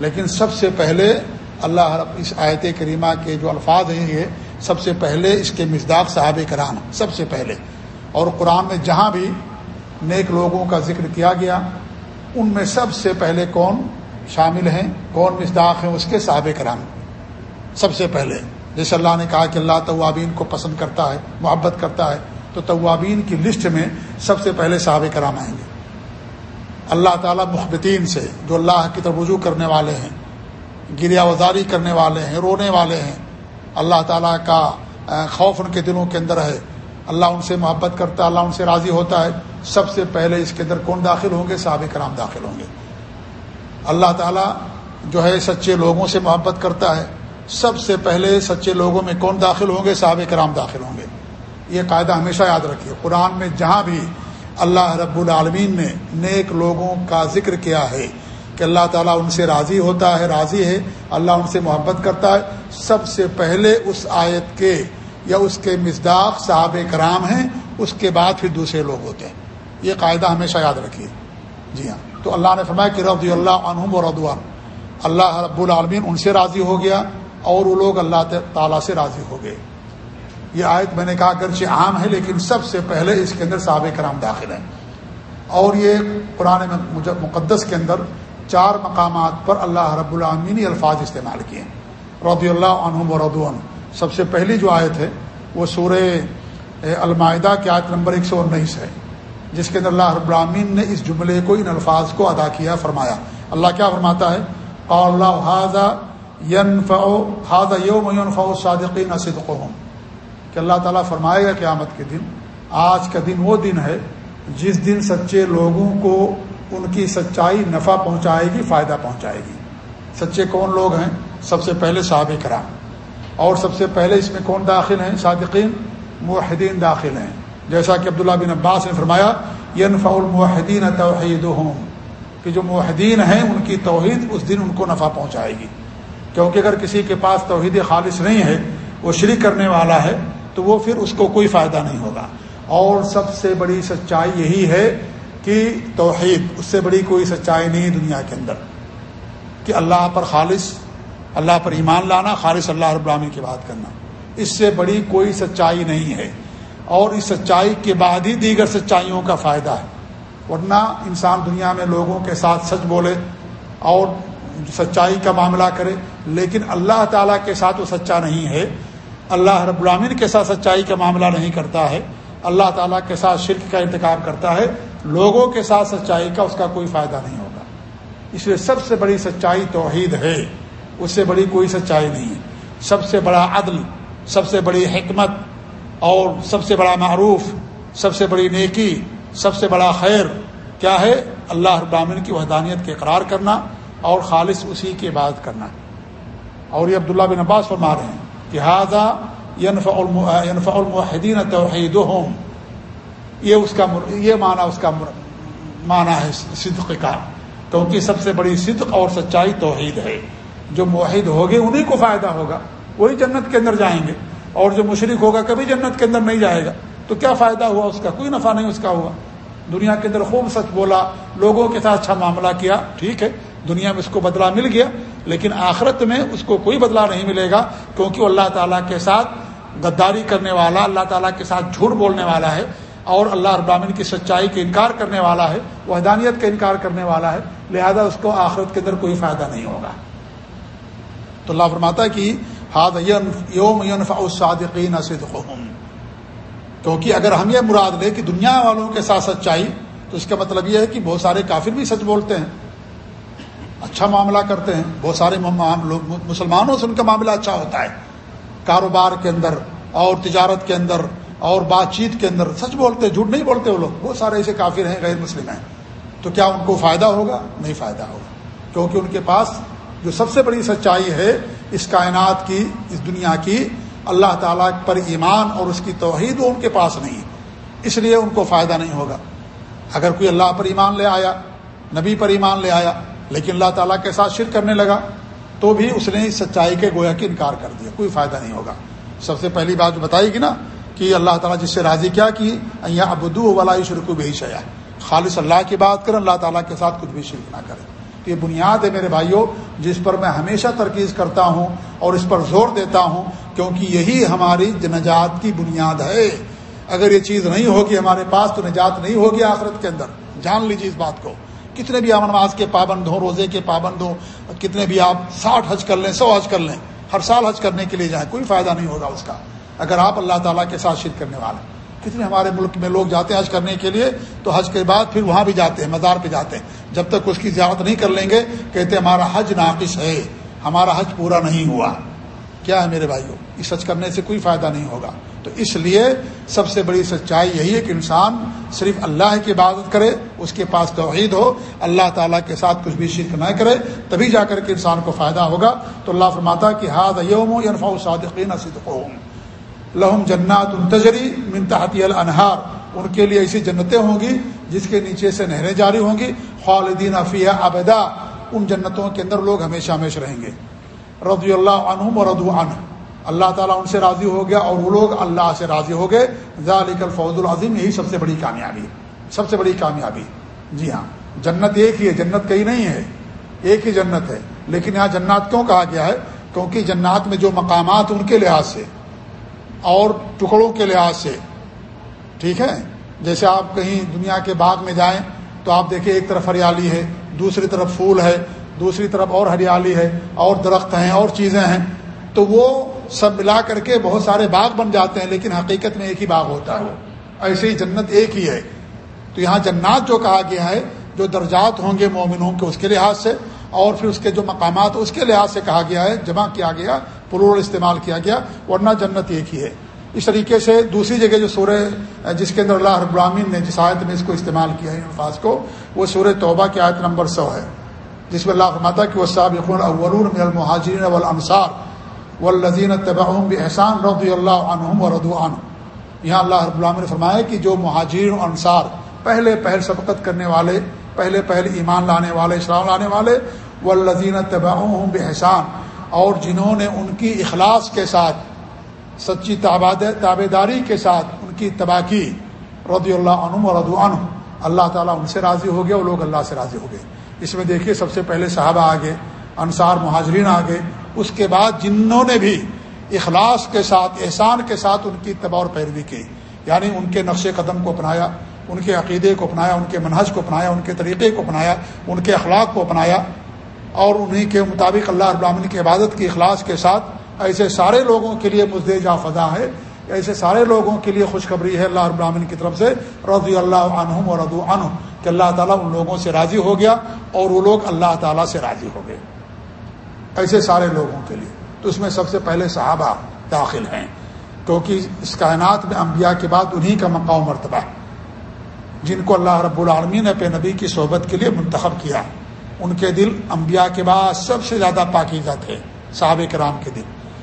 لیکن سب سے پہلے اللہ رب، اس آیت کریمہ کے جو الفاظ ہیں یہ، سب سے پہلے اس کے مزداق صحابہ کرام، سب سے پہلے۔ اور قرآن میں جہاں بھی نیک لوگوں کا ذکر کیا گیا، ان میں سب سے پہلے کون؟ شامل ہیں، کون مزداق ہیں، اس کے صحابہ کرام۔ سب سے پہلے، جیسے اللہ نے کہا کہ اللہ طوابین کو پسند کرتا ہے، محبت کرتا ہے، تو طوابین کی لسٹ میں سب سے پہلے صحابہ کرام آئیں گے۔ اللہ تعالیٰ محبتین سے، جو اللہ کی طرف رجوع کرنے والے ہیں، گریا وزاری کرنے والے ہیں، رونے والے ہیں، اللہ تعالیٰ کا خوف ان کے دلوں کے اندر ہے۔ اللہ ان سے محبت کرتا ہے، اللہ ان سے راضی ہوتا ہے۔ سب سے پہلے اس کے اندر کون داخل ہوں گے؟ صحابہ کرام داخل ہوں گے۔ اللہ تعالیٰ جو ہے سچے لوگوں سے محبت کرتا ہے۔ سب سے پہلے سچے لوگوں میں کون داخل ہوں گے؟ صحابہ کرام داخل ہوں گے۔ یہ قاعدہ ہمیشہ یاد رکھیے۔ قرآن میں جہاں بھی اللہ رب العالمین نے نیک لوگوں کا ذکر کیا ہے کہ اللہ تعالیٰ ان سے راضی ہوتا ہے، راضی ہے، اللہ ان سے محبت کرتا ہے۔ سب سے پہلے اس آیت کے یا اس کے مزداق صحابہ کرام ہیں، اس کے بعد پھر دوسرے لوگ ہوتے ہیں۔ یہ قاعدہ ہمیشہ یاد رکھیے۔ جی ہاں۔ تو اللہ نے فرمایا کہ رضی اللہ عنہم و ردوان اللہ رب العالمین ان سے راضی ہو گیا اور وہ لوگ اللہ تعالیٰ سے راضی ہو گئے۔ یہ آیت میں نے کہا اگرچہ عام ہے لیکن سب سے پہلے اس کے اندر صحابہ کرام داخل ہیں۔ اور یہ قرآن مقدس کے اندر چار مقامات پر اللہ رب العامینی الفاظ استعمال کیے رضی اللہ عنہم و ردوان سب سے پہلی جو آیت ہے وہ سورہ المائدہ کی آیت نمبر ایک سو انیس ہے۔ جس کے اندر اللہ رب نے اس جملے کو، ان الفاظ کو ادا کیا، فرمایا۔ اللہ کیا فرماتا ہے؟ اللہ یوم صادقین کہ اللہ تعالیٰ فرمائے گا قیامت کے دن، آج کا دن وہ دن ہے جس دن سچے لوگوں کو ان کی سچائی نفع پہنچائے گی، فائدہ پہنچائے گی۔ سچے کون لوگ ہیں؟ سب سے پہلے صحابہ کرام۔ اور سب سے پہلے اس میں کون داخل ہیں؟ صادقین معاہدین داخل ہیں۔ جیسا کہ عبداللہ بن عباس نے فرمایا ینفع الموحدین توحید کہ جو معاہدین ہیں، ان کی توحید اس دن ان کو نفع پہنچائے گی۔ کیونکہ اگر کسی کے پاس توحید خالص نہیں ہے، وہ شریک کرنے والا ہے، تو وہ پھر اس کو کوئی فائدہ نہیں ہوگا۔ اور سب سے بڑی سچائی یہی ہے کہ توحید، اس سے بڑی کوئی سچائی نہیں دنیا کے اندر۔ کہ اللہ پر خالص، اللہ پر ایمان لانا، خالص اللہ رب العالمین کی بات کرنا۔ اس سے بڑی کوئی سچائی نہیں ہے۔ اور اس سچائی کے بعد ہی دیگر سچائیوں کا فائدہ ہے۔ ورنہ انسان دنیا میں لوگوں کے ساتھ سچ بولے اور سچائی کا معاملہ کرے، لیکن اللہ تعالیٰ کے ساتھ وہ سچا نہیں ہے۔ اللہ رب العامن کے ساتھ سچائی کا معاملہ نہیں کرتا ہے۔ اللہ تعالیٰ کے ساتھ شرک کا انتخاب کرتا ہے۔ لوگوں کے ساتھ سچائی کا اس کا کوئی فائدہ نہیں ہوگا اس لیے سب سے بڑی سچائی توحید ہے۔ اس سے بڑی کوئی سچائی نہیں ہے۔ سب سے بڑا عدل، سب سے بڑی حکمت اور سب سے بڑا معروف، سب سے بڑی نیکی، سب سے بڑا خیر کیا ہے؟ اللہ ابامن کی وحدانیت کے اقرار کرنا اور خالص اسی کی عبادت کرنا۔ اور یہ عبداللہ بن عباس فرما رہے ہیں کہ ہاضا ینف المحدین توحید یہ اس کا یہ معنی اس کا معنی ہے صدق کا، کیونکہ سب سے بڑی صدق اور سچائی توحید ہے۔ جو معاہد ہوگے انہیں کو فائدہ ہوگا، وہی جنت کے اندر جائیں گے۔ اور جو مشرق ہوگا کبھی جنت کے اندر نہیں جائے گا۔ تو کیا فائدہ ہوا اس کا؟ کوئی نفع نہیں اس کا ہوا۔ دنیا کے اندر خوب سچ بولا، لوگوں کے ساتھ اچھا معاملہ کیا، ٹھیک ہے، دنیا میں اس کو بدلہ مل گیا، لیکن آخرت میں اس کو کوئی بدلہ نہیں ملے گا، کیونکہ وہ اللہ تعالیٰ کے ساتھ غداری کرنے والا، اللہ تعالیٰ کے ساتھ جھوٹ بولنے والا ہے، اور اللہ ابامن کی سچائی کا انکار کرنے والا ہے، وحدانیت کا انکار کرنے والا ہے، لہذا اس کو آخرت کے اندر کوئی فائدہ نہیں ہوگا۔ تو اللہ فرماتا کہ ہاد یوم صادقین کیونکہ اگر ہم یہ مراد لیں کہ دنیا والوں کے ساتھ سچائی، تو اس کا مطلب یہ ہے کہ بہت سارے کافر بھی سچ بولتے ہیں اچھا معاملہ کرتے ہیں، بہت سارے مسلمانوں سے ان کا معاملہ اچھا ہوتا ہے۔ کاروبار کے اندر، اور تجارت کے اندر، اور بات چیت کے اندر سچ بولتے، جھوٹ نہیں بولتے وہ لوگ۔ بہت سارے ایسے کافر ہیں، غیر مسلم ہیں۔ تو کیا ان کو فائدہ ہوگا؟ نہیں فائدہ ہوگا۔ کیونکہ ان کے پاس جو سب سے بڑی سچائی ہے اس کائنات کی، اس دنیا کی اللہ تعالیٰ پر ایمان اور اس کی توحید وہ ان کے پاس نہیں اس لیے ان کو فائدہ نہیں ہوگا۔ اگر کوئی اللہ پر ایمان لے آیا، نبی پر ایمان لے آیا، لیکن اللہ تعالیٰ کے ساتھ شرک کرنے لگا، تو بھی اس نے سچائی کے گویا کی انکار کر دیا، کوئی فائدہ نہیں ہوگا۔ سب سے پہلی بات جو بتائی گی نا، کہ اللہ تعالیٰ جس سے راضی کیا کی ابدو ولا شرک بھی شیا خالص اللہ کی بات کریں، اللہ تعالیٰ کے ساتھ کچھ بھی شرک نہ کرے تو یہ بنیاد ہے میرے بھائیوں جس پر میں ہمیشہ ترکیز کرتا ہوں اور اس پر زور دیتا ہوں، کیونکہ یہی ہماری نجات کی بنیاد ہے۔ اگر یہ چیز نہیں ہوگی ہمارے پاس، تو نجات نہیں ہوگی آخرت کے اندر۔ جان لیجیے اس بات کو۔ کتنے بھی آپ نماز کے پابند ہوں، روزے کے پابند ہوں، کتنے بھی آپ ساٹھ حج کر لیں، سو حج کر لیں، ہر سال حج کرنے کے لیے جائیں، کوئی فائدہ نہیں ہوگا اس کا۔ اگر آپ اللہ تعالیٰ کے ساتھ شرک کرنے والے کتنے ہمارے ملک میں لوگ جاتے ہیں حج کرنے کے لیے، تو حج کے بعد پھر وہاں بھی جاتے ہیں، مزار پہ جاتے ہیں۔ جب تک اس کی زیارت نہیں کر لیں گے، کہتے ہمارا حج ناقص ہے، ہمارا حج پورا نہیں ہوا۔ کیا ہے میرے بھائیوں اس حج کرنے سے کوئی فائدہ نہیں ہوگا۔ تو اس لیے سب سے بڑی سچائی یہی ہے کہ انسان صرف اللہ کی عبادت کرے، اس کے پاس توحید ہو، اللہ تعالیٰ کے ساتھ کچھ بھی شرک نہ کرے، تبھی جا کر کے انسان کو فائدہ ہوگا۔ تو اللہ فرماتا کہ ہاد یوم ینفا صادقین لہم جنات تجری منتحتی الانہار۔ ان کے لیے ایسی جنتیں ہوں گی جس کے نیچے سے نہریں جاری ہوں گی، خالدین افیہ ابدا۔ ان جنتوں کے اندر لوگ ہمیشہ ہمیشہ رہیں گے۔ رضی اللہ عنہم و ردو عنہ۔ اللہ تعالیٰ ان سے راضی ہو گیا اور وہ لوگ اللہ سے راضی ہو گئے۔ ذالک الفوز العظیم، یہی سب سے بڑی کامیابی سب سے بڑی کامیابی۔ جی ہاں جنت ایک ہی ہے، جنت کئی نہیں ہے۔ ایک ہی جنت ہے۔ لیکن یہاں جنات کیوں کہا گیا ہے؟ کیونکہ جنات میں جو مقامات ان کے لحاظ سے اور ٹکڑوں کے لحاظ سے۔ ٹھیک ہے؟ جیسے آپ کہیں دنیا کے باغ میں جائیں تو آپ دیکھیں ایک طرف ہریالی ہے، دوسری طرف پھول ہے، دوسری طرف اور ہریالی ہے، اور درخت ہیں، اور چیزیں ہیں۔ تو وہ سب ملا کر کے بہت سارے باغ بن جاتے ہیں، لیکن حقیقت میں ایک ہی باغ ہوتا ہے۔ ایسے ہی جنت ایک ہی ہے۔ تو یہاں جنات جو کہا گیا ہے، جو درجات ہوں گے مومنوں کے، اس کے لحاظ سے اور پھر اس کے جو مقامات، اس کے لحاظ سے کہا گیا ہے، جمع کیا گیا پلور استعمال کیا گیا، ورنہ جنت ایک ہی ہے۔ اس طریقے سے دوسری جگہ جو سورہ، جس کے اندر اللہ رب العامین نے جس آیت میں اس کو استعمال کیا ہے الفاظ کو، وہ سورہ توبہ کی آیت نمبر سو ہے، جس میں اللہ فرماتا کہ وہ سابقون اولون من المہاجرین والانصار والذین تبعهم باحسان رضی اللہ عنہم ورضوا عنہ یہاں اللہ رب العالمین نے فرمایا کہ جو مہاجرین و انصار پہلے پہل سبقت کرنے والے پہلے پہل ایمان لانے والے، اسلام لانے والے، والذین تبعهم باحسان اور جنہوں نے ان کی اخلاص کے ساتھ، سچی تابے داری کے ساتھ ان کی تباہ کی، رضی اللہ عنہ و عنہ۔ اللہ تعالیٰ ان سے راضی ہو گیا، وہ لوگ اللہ سے راضی ہو گئے۔ اس میں دیکھیے، سب سے پہلے صحابہ آگے انصار مہاجرین آگے اس کے بعد جنہوں نے بھی اخلاص کے ساتھ، احسان کے ساتھ ان کی تباہ اور پیروی کی یعنی ان کے نقش قدم کو اپنایا۔ ان کے عقیدے کو اپنایا، ان کے منحج کو اپنایا، ان کے طریقے کو اپنایا، ان کے اخلاق کو اپنایا، اور انہیں کے مطابق اللہ ابراہین کی عبادت کی اخلاص کے ساتھ ایسے سارے لوگوں کے لیے مزد جا فضا ہے، ایسے سارے لوگوں کے لیے خوشخبری ہے اللہ ابراہین کی طرف سے رضی اللہ عنہم اور ردو عنہ کہ اللہ تعالیٰ ان لوگوں سے راضی ہو گیا اور وہ لوگ اللہ تعالیٰ سے راضی ہو گئے۔ ایسے سارے لوگوں کے لیے۔ تو اس میں سب سے پہلے صحابہ داخل ہیں، کیونکہ اس کائنات میں انبیاء کے بعد انہی کا مقام مرتبہ ہے۔ جن کو اللہ رب العالمین نے پہ نبی کی صحبت کے لیے منتخب کیا، ان کے دل انبیاء کے بعد سب سے زیادہ پاکیزہ تھے، صحابہ کرام کے دل۔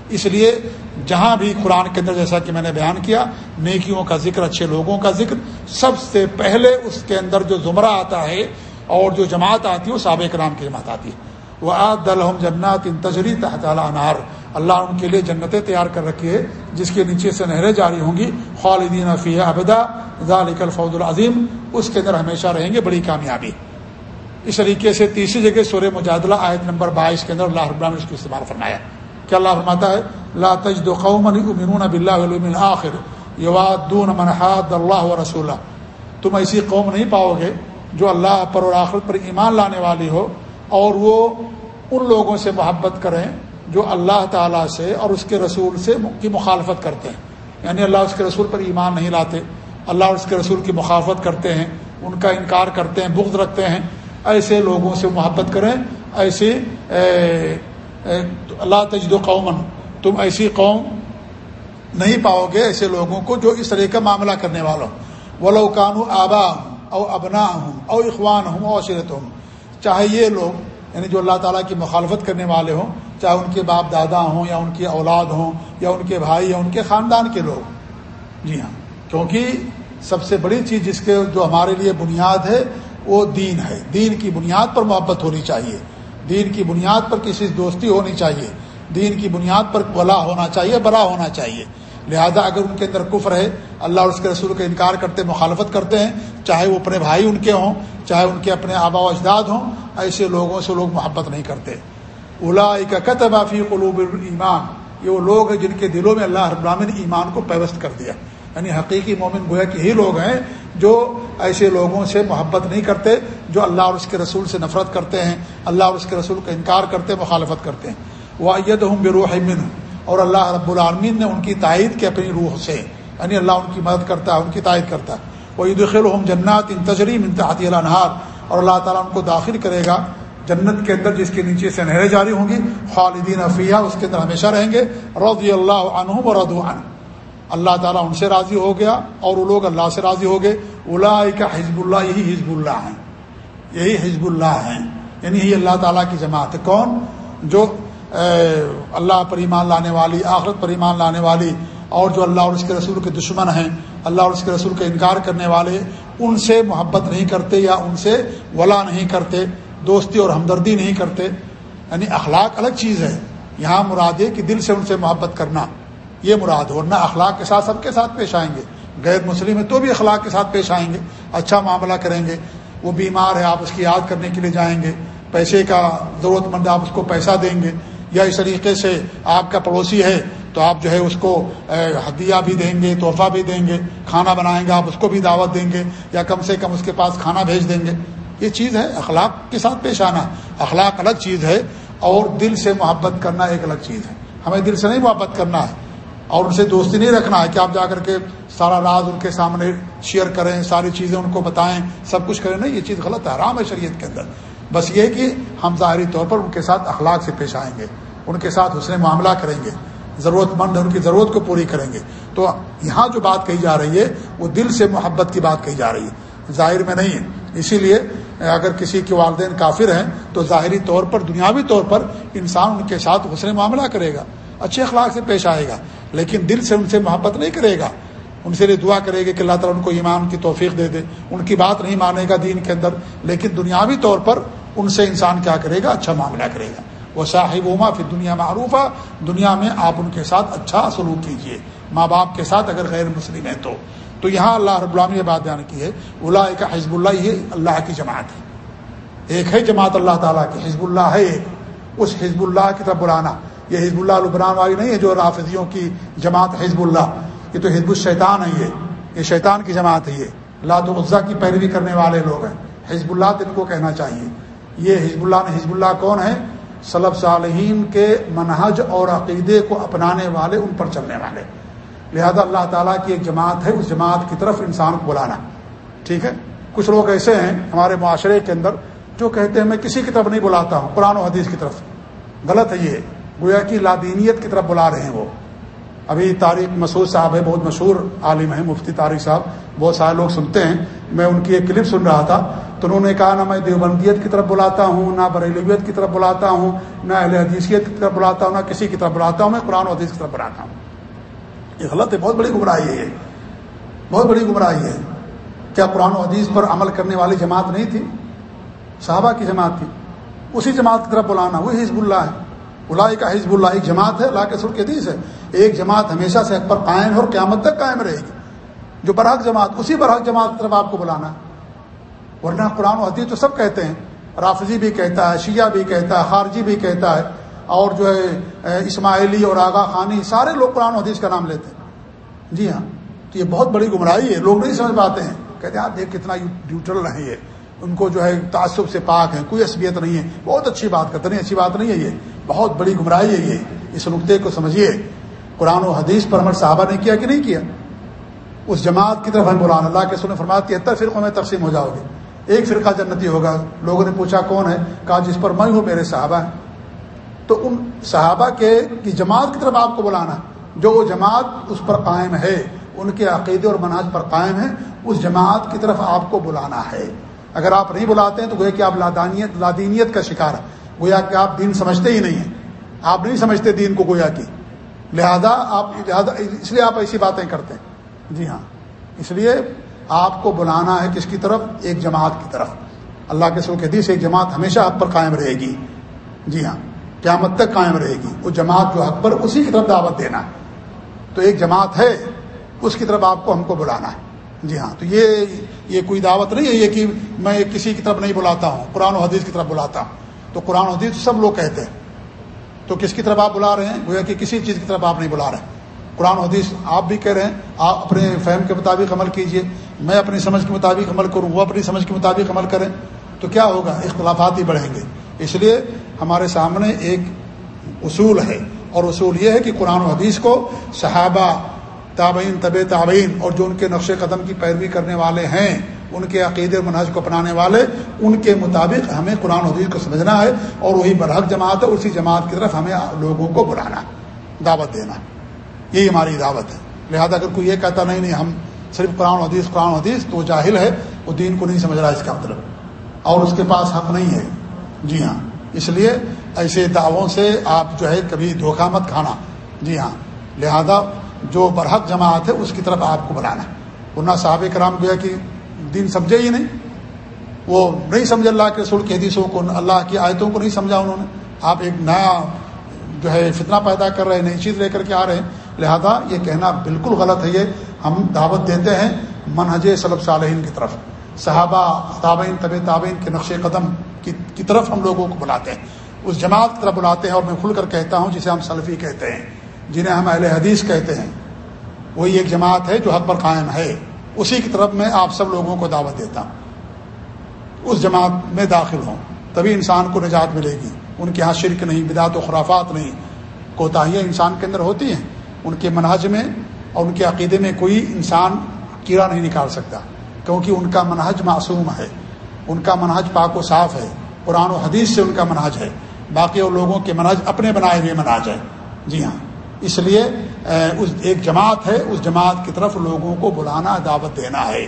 اس لیے جہاں بھی قرآن کے اندر جیسا کہ میں نے بیان کیا، نیکیوں کا ذکر، اچھے لوگوں کا ذکر، سب سے پہلے اس کے اندر جو زمرہ آتا ہے اور جو جماعت آتی ہے، وہ صحابہ کرام کی جماعت آتی ہے۔ وہ آد دلحم جنات ان تجری تحت انار اللہ ان کے لیے جنتیں تیار کر رکھی ہے، جس کے نیچے سے نہریں جاری ہوں گی۔ خالدین فیہ ابدا۔ ذالک الفوز العظیم۔ اس کے اندر ہمیشہ رہیں گے بڑی کامیابی۔ اس طریقے سے تیسری جگہ سورہ مجادلہ آیت نمبر بائیس کے اندر اللہ رب نے اس کو استعمال فرمایا۔ کیا اللہ فرماتا ہے، لا تجد قوما یؤمنون بالله واليوم الاخر یوادون من حاد اللہ و رسول تم ایسی قوم نہیں پاؤ گے جو اللہ پر اور آخرت پر ایمان لانے والی ہو، اور وہ ان لوگوں سے محبت کریں جو اللہ تعالیٰ سے اور اس کے رسول سے کی مخالفت کرتے ہیں۔ یعنی اللہ اس کے رسول پر ایمان نہیں لاتے، اللہ اور اس کے رسول کی مخالفت کرتے ہیں، ان کا انکار کرتے ہیں، بغض رکھتے ہیں۔ ایسے لوگوں سے محبت کریں، ایسے اللہ تجد قومن تم ایسی قوم نہیں پاؤ گے ایسے لوگوں کو جو اس طرح کا معاملہ کرنے والا ہوں وہ لوکان آبا او ابنا ہوں او اخوان ہوں او اشرت ہوں چاہے یہ لوگ یعنی جو اللہ تعالیٰ کی مخالفت کرنے والے ہوں چاہے ان کے باپ دادا ہوں یا ان کی اولاد ہوں یا ان کے بھائی یا ان کے خاندان کے لوگ۔ جی ہاں کیونکہ سب سے بڑی چیز جس کے جو ہمارے لیے بنیاد ہے، وہ دین ہے۔ دین کی بنیاد پر محبت ہونی چاہیے۔ دین کی بنیاد پر کسی دوستی ہونی چاہیے۔ دین کی بنیاد پر ولا ہونا چاہیے، بلا ہونا چاہیے۔ لہذا اگر ان کے اندر کفر ہے، اللہ اور اس کے رسول کا انکار کرتے، مخالفت کرتے ہیں، چاہے وہ اپنے بھائی ان کے ہوں، چاہے ان کے اپنے آبا و اجداد ہوں، ایسے لوگوں سے لوگ محبت نہیں کرتے۔ اولا کا قط بافی قلوب ایمان یہ وہ لوگ ہیں جن کے دلوں میں اللہ ابراہین نے ایمان کو پیوست کر دیا۔ یعنی حقیقی مومن گویا کہ ہی لوگ ہیں جو ایسے لوگوں سے محبت نہیں کرتے، جو اللہ اور اس کے رسول سے نفرت کرتے ہیں، اللہ اور اس کے رسول کا انکار کرتے مخالفت کرتے ہیں۔ وہ ہوں بروح من اور اللہ رب العالمین نے ان کی تائید کی اپنی روح سے۔ یعنی اللہ ان کی مدد کرتا ہے، ان کی تائید کرتا ہے۔ وہ عید الخل جنات ان تجریم انتہاطی نہار اور اللہ تعالیٰ ان کو داخل کرے گا۔ جنت کے اندر جس کے نیچے سے نہریں جاری ہوں گی، خالدین افیہ اس کے اندر ہمیشہ رہیں گے۔ رضی اللہ عنہ و ردو عنہ۔ اللہ تعالیٰ ان سے راضی ہو گیا اور وہ لوگ اللہ سے راضی ہو گئے۔ الا کا حزب اللہ، یہی حزب اللہ ہیں۔ یہی حزب اللہ ہیں۔ یعنی یہی اللہ تعالیٰ کی جماعت۔ کون؟ جو اللہ پر ایمان لانے والی، آخرت پر ایمان لانے والی اور جو اللہ اور اس کے رسول کے دشمن ہیں، اللہ اور اس کے رسول کا انکار کرنے والے، ان سے محبت نہیں کرتے یا ان سے ولا نہیں کرتے۔ دوستی اور ہمدردی نہیں کرتے۔ یعنی اخلاق الگ چیز ہے۔ یہاں مراد ہے کہ دل سے ان سے محبت کرنا، یہ مراد ورنہ اخلاق کے ساتھ سب کے ساتھ پیش آئیں گے۔ غیر مسلم ہے تو بھی اخلاق کے ساتھ پیش آئیں گے۔ اچھا معاملہ کریں گے۔ وہ بیمار ہے آپ اس کی یاد کرنے کے لیے جائیں گے۔ پیسے کا ضرورت مند آپ اس کو پیسہ دیں گے۔ یا اس طریقے سے آپ کا پڑوسی ہے تو آپ جو ہے اس کو ہدیہ بھی دیں گے، تحفہ بھی دیں گے۔ کھانا بنائیں گے، آپ اس کو بھی دعوت دیں گے۔ یا کم سے کم اس کے پاس کھانا بھیج دیں گے۔ یہ چیز ہے اخلاق کے ساتھ پیش آنا۔ اخلاق الگ چیز ہے اور دل سے محبت کرنا ایک الگ چیز ہے۔ ہمیں دل سے نہیں محبت کرنا ہے اور ان سے دوستی نہیں رکھنا ہے کہ آپ جا کر کے سارا راز ان کے سامنے شیئر کریں، ساری چیزیں ان کو بتائیں، سب کچھ کریں۔ نہیں، یہ چیز غلط ہے آرام ہے شریعت کے اندر۔ بس یہ کہ ہم ظاہری طور پر ان کے ساتھ اخلاق سے پیش آئیں گے، ان کے ساتھ حسن معاملہ کریں گے ضرورت مند ان کی ضرورت کو پوری کریں گے۔ تو یہاں جو بات کہی جا رہی ہے، وہ دل سے محبت کی بات کہی جا رہی ہے۔ ظاہر میں نہیں ہے۔ اسی لیے اگر کسی کے والدین کافر ہیں تو ظاہری طور پر، دنیاوی طور پر انسان ان کے ساتھ حسن معاملہ کرے گا، اچھے اخلاق سے پیش آئے گا، لیکن دل سے ان سے محبت نہیں کرے گا۔ ان سے لیے دعا کرے گا کہ اللہ تعالیٰ ان کو ایمان کی توفیق دے دے۔ ان کی بات نہیں مانے گا دین کے اندر، لیکن دنیاوی طور پر ان سے انسان کیا کرے گا؟ اچھا معاملہ کرے گا۔ وہ صاحب عما پھر دنیا معروف ہے دنیا میں آپ ان کے ساتھ اچھا سلوک کیجیے ماں باپ کے ساتھ اگر غیر مسلم ہے تو۔ تو یہاں اللہ رب اللہ نے بات بیان کی ہے اللہ کا حزب اللہ، یہ اللہ کی جماعت ہے۔ ایک ہے جماعت اللہ تعالیٰ کی، حزب اللہ ہے ایک۔ اس حزب اللہ کی طرف بلانا۔ یہ حزب اللہ البران والی نہیں ہے جو رافضیوں کی جماعت حزب اللہ۔ یہ تو حزب الشیطان ہے یہ۔ یہ شیطان کی جماعت ہے یہ۔ لات العضا کی پیروی کرنے والے لوگ ہیں۔ حزب اللہ تو ان کو کہنا چاہیے۔ یہ حزب اللہ نے، حزب اللہ کون ہے صلب صالحین کے منہج اور عقیدے کو اپنانے والے، ان پر چلنے والے۔ لہذا اللہ تعالیٰ کی ایک جماعت ہے، اس جماعت کی طرف انسان کو بلانا۔ ٹھیک ہے؟ کچھ لوگ ایسے ہیں ہمارے معاشرے کے اندر جو کہتے ہیں، میں کسی کی طرف نہیں بلاتا ہوں، قرآن و حدیث کی طرف۔ غلط ہے یہ۔ گویا کی لادینیت کی طرف بلا رہے ہیں وہ۔ ابھی طارق مسعود صاحب ہے بہت مشہور عالم ہیں، مفتی طارق صاحب۔ بہت سارے لوگ سنتے ہیں۔ میں ان کی ایک کلپ سن رہا تھا۔ تو انہوں نے کہا، نہ میں دیوبندیت کی طرف بلاتا ہوں، نہ بریلویت کی طرف بلاتا ہوں، نہ اہل حدیثیت کی طرف بلاتا ہوں، نہ کسی کی طرف بلاتا ہوں، میں قرآن و حدیث کی طرف بلاتا ہوں۔ یہ غلط ہے، بہت بڑی گمراہی ہے یہ۔ بہت بڑی گمراہی ہے۔ کیا قرآن و حدیث پر عمل کرنے والی جماعت نہیں تھی؟ صحابہ کی جماعت تھی۔ اسی جماعت کی طرف بلانا، وہی حزب اللہ ہے۔ اللہ کا حزب اللہ ایک جماعت ہے، اللہ کے سر کے حدیث ہے۔ ایک جماعت ہمیشہ سے پر قائم اور قیامت تک قائم رہے گی۔ جو برحق جماعت، اسی برحق جماعت کی طرف آپ کو بلانا۔ ہے ورنہ قرآن و حدیث تو سب کہتے ہیں، رافضی بھی کہتا ہے، شیعہ بھی کہتا ہے، خارجی بھی کہتا ہے۔ اور جو ہے اسماعیلی اور آغا خانی، سارے لوگ قرآن و حدیث کا نام لیتے ہیں۔ جی ہاں تو یہ بہت بڑی گمراہی ہے۔ لوگ نہیں سمجھ پاتے ہیں۔ کہتے ہیں، آپ دیکھ کتنا نیوٹرل ہے یہ۔ ان کو جو ہے تعصب سے پاک ہے کوئی عصبیت نہیں ہے۔ بہت اچھی بات کرتے نہیں، اچھی بات نہیں ہے یہ۔ بہت بڑی گمراہی ہے یہ۔ اس نقطے کو سمجھیے۔ قرآن و حدیث پر عمل صحابہ نے کیا کہ نہیں کیا؟ اس جماعت کی طرف ہم بلانا۔ اللہ کے سن فرمات کی اتر فرقوں میں تقسیم ہو جاؤ گے۔ ایک فرقہ جنتی ہوگا۔ لوگوں نے پوچھا، کون ہے؟ کہا، جس پر میں ہوں، میرے صحابہ ہیں۔ تو ان صحابہ کے کی جماعت کی طرف آپ کو بلانا جو وہ جماعت اس پر قائم ہے، ان کے عقیدے اور مناج پر قائم ہے، اس جماعت کی طرف آپ کو بلانا ہے۔ اگر آپ نہیں بلاتے ہیں تو گویا کہ آپ لادانیت، لادینیت کا شکار ہے گویا کہ آپ دین سمجھتے ہی نہیں ہیں۔ آپ نہیں سمجھتے دین کو گویا کی لہذا آپ، لہذا اس لیے آپ ایسی باتیں کرتے ہیں۔ جی ہاں۔ اس لیے آپ کو بلانا ہے کس کی طرف؟ ایک جماعت کی طرف۔ اللہ کے سو کے حدیث ایک جماعت ہمیشہ آپ پر قائم رہے گی۔ جی ہاں۔ قیامت تک قائم رہے گی۔ وہ جماعت جو حق پر، اسی کی طرف دعوت دینا تو ایک جماعت ہے، اس کی طرف آپ کو، ہم کو بلانا ہے۔ جی ہاں تو یہ یہ کوئی دعوت نہیں ہے، یہ کہ میں کسی کی طرف نہیں بلاتا ہوں، قرآن و حدیث کی طرف بلاتا ہوں۔ تو قرآن و حدیث سب لوگ کہتے ہیں۔ تو کس کی طرف آپ بلا رہے ہیں؟ گویا کہ کسی چیز کی طرف آپ نہیں بلا رہے۔ قرآن و حدیث آپ بھی کہہ رہے ہیں، آپ اپنے فہم کے مطابق عمل کیجیے۔ میں اپنی سمجھ کے مطابق عمل کروں، وہ اپنی سمجھ کے مطابق عمل کریں۔ تو کیا ہوگا؟ اختلافات ہی بڑھیں گے۔ اس لیے ہمارے سامنے ایک اصول ہے اور اصول یہ ہے کہ قرآن و حدیث کو صحابہ، تابعین طب تابعین اور جو ان کے نقش قدم کی پیروی کرنے والے ہیں، ان کے عقید منہج کو اپنانے والے، ان کے مطابق ہمیں قرآن حدیث کو سمجھنا ہے اور وہی برحق جماعت ہے، اسی جماعت کی طرف ہمیں لوگوں کو بلانا، دعوت دینا۔ یہی ہماری دعوت ہے۔ لہذا اگر کوئی یہ کہتا نہیں نہیں، ہم صرف قرآن حدیث قرآن حدیث تو جاہل ہے، وہ دین کو نہیں سمجھ رہا، اس کا مطلب۔ اور اس کے پاس حق نہیں ہے۔ جی ہاں۔ اس لیے ایسے دعووں سے آپ جو ہے کبھی دھوکہ مت کھانا۔ جی ہاں۔ لہذا جو برحق جماعت ہے، اس کی طرف آپ کو بلانا ورنہ صحابہ کرام گویا کہ دین سمجھے ہی نہیں۔ وہ نہیں سمجھے اللہ کے رسول کی حدیثوں کو، اللہ کی آیتوں کو نہیں سمجھا انہوں نے۔ آپ ایک نیا جو ہے فتنہ پیدا کر رہے ہیں، نئی چیز لے کر کے آ رہے ہیں۔ لہذا یہ کہنا بالکل غلط ہے۔ یہ ہم دعوت دیتے ہیں منہج صلب صالحین کی طرف۔ صحابہ، تابعین طب تابعین کے نقش قدم۔ کی طرف ہم لوگوں کو بلاتے ہیں۔ اس جماعت کی طرف بلاتے ہیں اور میں کھل کر کہتا ہوں جسے ہم سلفی کہتے ہیں، جنہیں ہم اہل حدیث کہتے ہیں۔ وہی ایک جماعت ہے جو حق پر قائم ہے۔ اسی کی طرف میں آپ سب لوگوں کو دعوت دیتا ہوں۔ اس جماعت میں داخل ہوں۔ تبھی انسان کو نجات ملے گی۔ ان کے یہاں شرک نہیں، بدعت و خرافات نہیں۔ کوتاہیاں انسان کے اندر ہوتی ہیں۔ ان کے منہج میں اور ان کے عقیدے میں کوئی انسان کیڑا نہیں نکال سکتا، کیونکہ ان کا منہج معصوم ہے۔ ان کا منہج پاک و صاف ہے، قرآن و حدیث سے ان کا منہج ہے۔ باقی اور لوگوں کے منہج اپنے بنائے ہوئے منہج ہے جی ہاں۔ اس لیے اس ایک جماعت ہے، اس جماعت کی طرف لوگوں کو بلانا، دعوت دینا ہے۔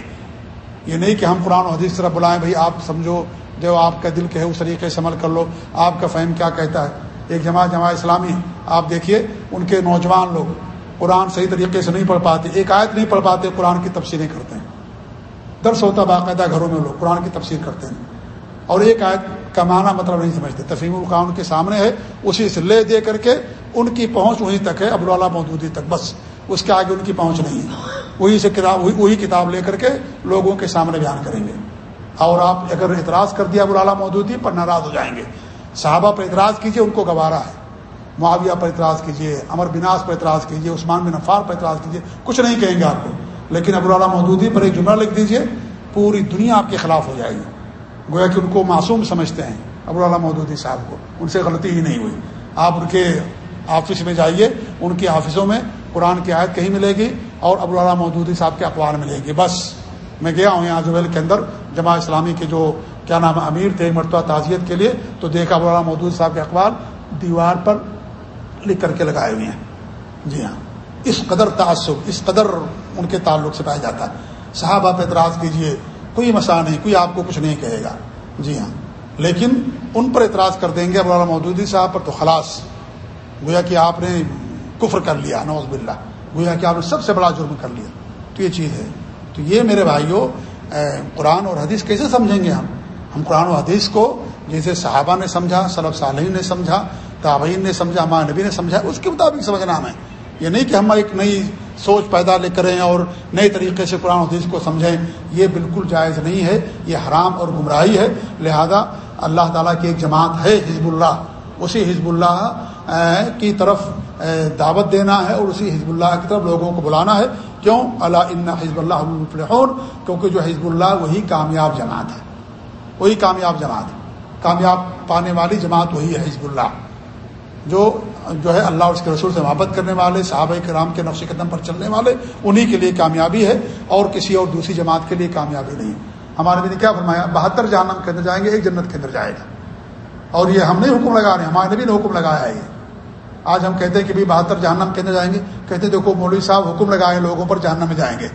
یہ نہیں کہ ہم قرآن و حدیث طرف بلائیں، بھائی آپ سمجھو جو آپ کا دل کہے، اس طریقے سے عمل کر لو، آپ کا فہم کیا کہتا ہے؟ ایک جماعت جماعت اسلامی آپ دیکھیے، ان کے نوجوان لوگ قرآن صحیح طریقے سے نہیں پڑھ پاتے، ایک آیت نہیں پڑھ پاتے، قرآن کی تفسیریں کرتے ہیں۔ درس ہوتا باقاعدہ گھروں میں لوگ قرآن کی تفسیر کرتے ہیں۔ اور ایک آیت کا معنی مطلب نہیں سمجھتے۔ تفہیم القان کے سامنے ہے، اسی سے لے دے کر کے ان کی پہنچ وہیں تک ہے، ابو اللہ مودودی تک، بس۔ اس کے آگے ان کی پہنچ نہیں ہے۔ وہی سے کتاب، وہی کتاب لے کر کے لوگوں کے سامنے بیان کریں گے۔ اور آپ اگر اعتراض کر دیا ابو اللہ مودودی پر ناراض ہو جائیں گے۔ صحابہ پر اعتراض کیجیے ان کو گوارا ہے۔ معاویہ پر اعتراض کیجیے امر بناس پر اعتراض کیجیے عثمان بن افار پر اعتراض کیجیے کچھ نہیں کہیں گے آپ کو۔ لیکن ابو اللہ مودودی پر ایک جملہ لکھ دیجیے پوری دنیا آپ کے خلاف ہو جائے گی۔ گویا کہ ان کو معصوم سمجھتے ہیں ابو اللہ مودودی صاحب کو۔ ان سے غلطی ہی نہیں ہوئی۔ آپ ان کے آفس میں جائیے، ان کے آفسوں میں قرآن کی آیت کہیں ملے گی اور ابو اللہ مودودی صاحب کے اخبار ملے گی۔ بس، میں گیا ہوں یہاں زبیل کے اندر، جماعت اسلامی کے جو کیا نام ہے امیر تھے مرتبہ تعزیت کے لیے، تو دیکھا ابو اللہ مودودی صاحب کے اخبار دیوار پر لکھ کر کے لگائے ہوئے ہیں۔ جی ہاں۔ اس قدر تعصب، اس قدر ان کے تعلق سے پایا جاتا ہے۔ صاحب آپ اعتراض کیجیے، کوئی مسئلہ نہیں، کوئی آپ کو کچھ نہیں کہے گا۔ جی ہاں۔ لیکن ان پر اعتراض کر دیں گے ابو اللہ مودودی صاحب پر تو خلاص۔ گویا کہ آپ نے کفر کر لیا نوز باللہ۔ گویا کہ آپ نے سب سے بڑا جرم کر لیا۔ تو یہ چیز ہے۔ تو یہ میرے بھائیوں قرآن اور حدیث کیسے سمجھیں گے ہم؟ ہم قرآن و حدیث کو جیسے صحابہ نے سمجھا صلب صالحین نے سمجھا، تابعین نے سمجھا ماں نبی نے سمجھا، اس کے مطابق سمجھنا ہمیں۔ یہ نہیں کہ ہم ایک نئی سوچ پیدا لے کریں اور نئے طریقے سے قرآن حدیث کو سمجھیں، یہ بالکل جائز نہیں ہے، یہ حرام اور گمراہی ہے۔ لہذا اللہ تعالیٰ کی ایک جماعت ہے حزب اللہ، اسی حزب اللہ کی طرف دعوت دینا ہے اور اسی حزب اللہ کی طرف لوگوں کو بلانا ہے۔ کیوں؟ اللہ ان حزب اللہ کیونکہ جو حزب اللہ وہی کامیاب جماعت ہے، وہی کامیاب جماعت ہے۔ کامیاب پانے والی جماعت وہی ہے حزب اللہ، جو جو ہے اللہ اور اس کے رسول سے محبت کرنے والے، صحابہ کرام کے نقش قدم پر چلنے والے، انہی کے لیے کامیابی ہے اور کسی اور دوسری جماعت کے لیے کامیابی نہیں۔ ہمارے بھی نے کیا فرمایا؟ بہتر جہنم کے اندر جائیں گے، ایک جنت کے اندر جائے گا۔ اور یہ ہم نہیں حکم لگا رہے ہیں ہمارے نبی نے حکم لگایا ہے۔ یہ آج ہم کہتے ہیں کہ بھائی بہتر جہنم کے اندر جائیں گے، کہتے ہیں دیکھو مولوی صاحب حکم لگائے لوگوں پر جہنم میں جائیں گے۔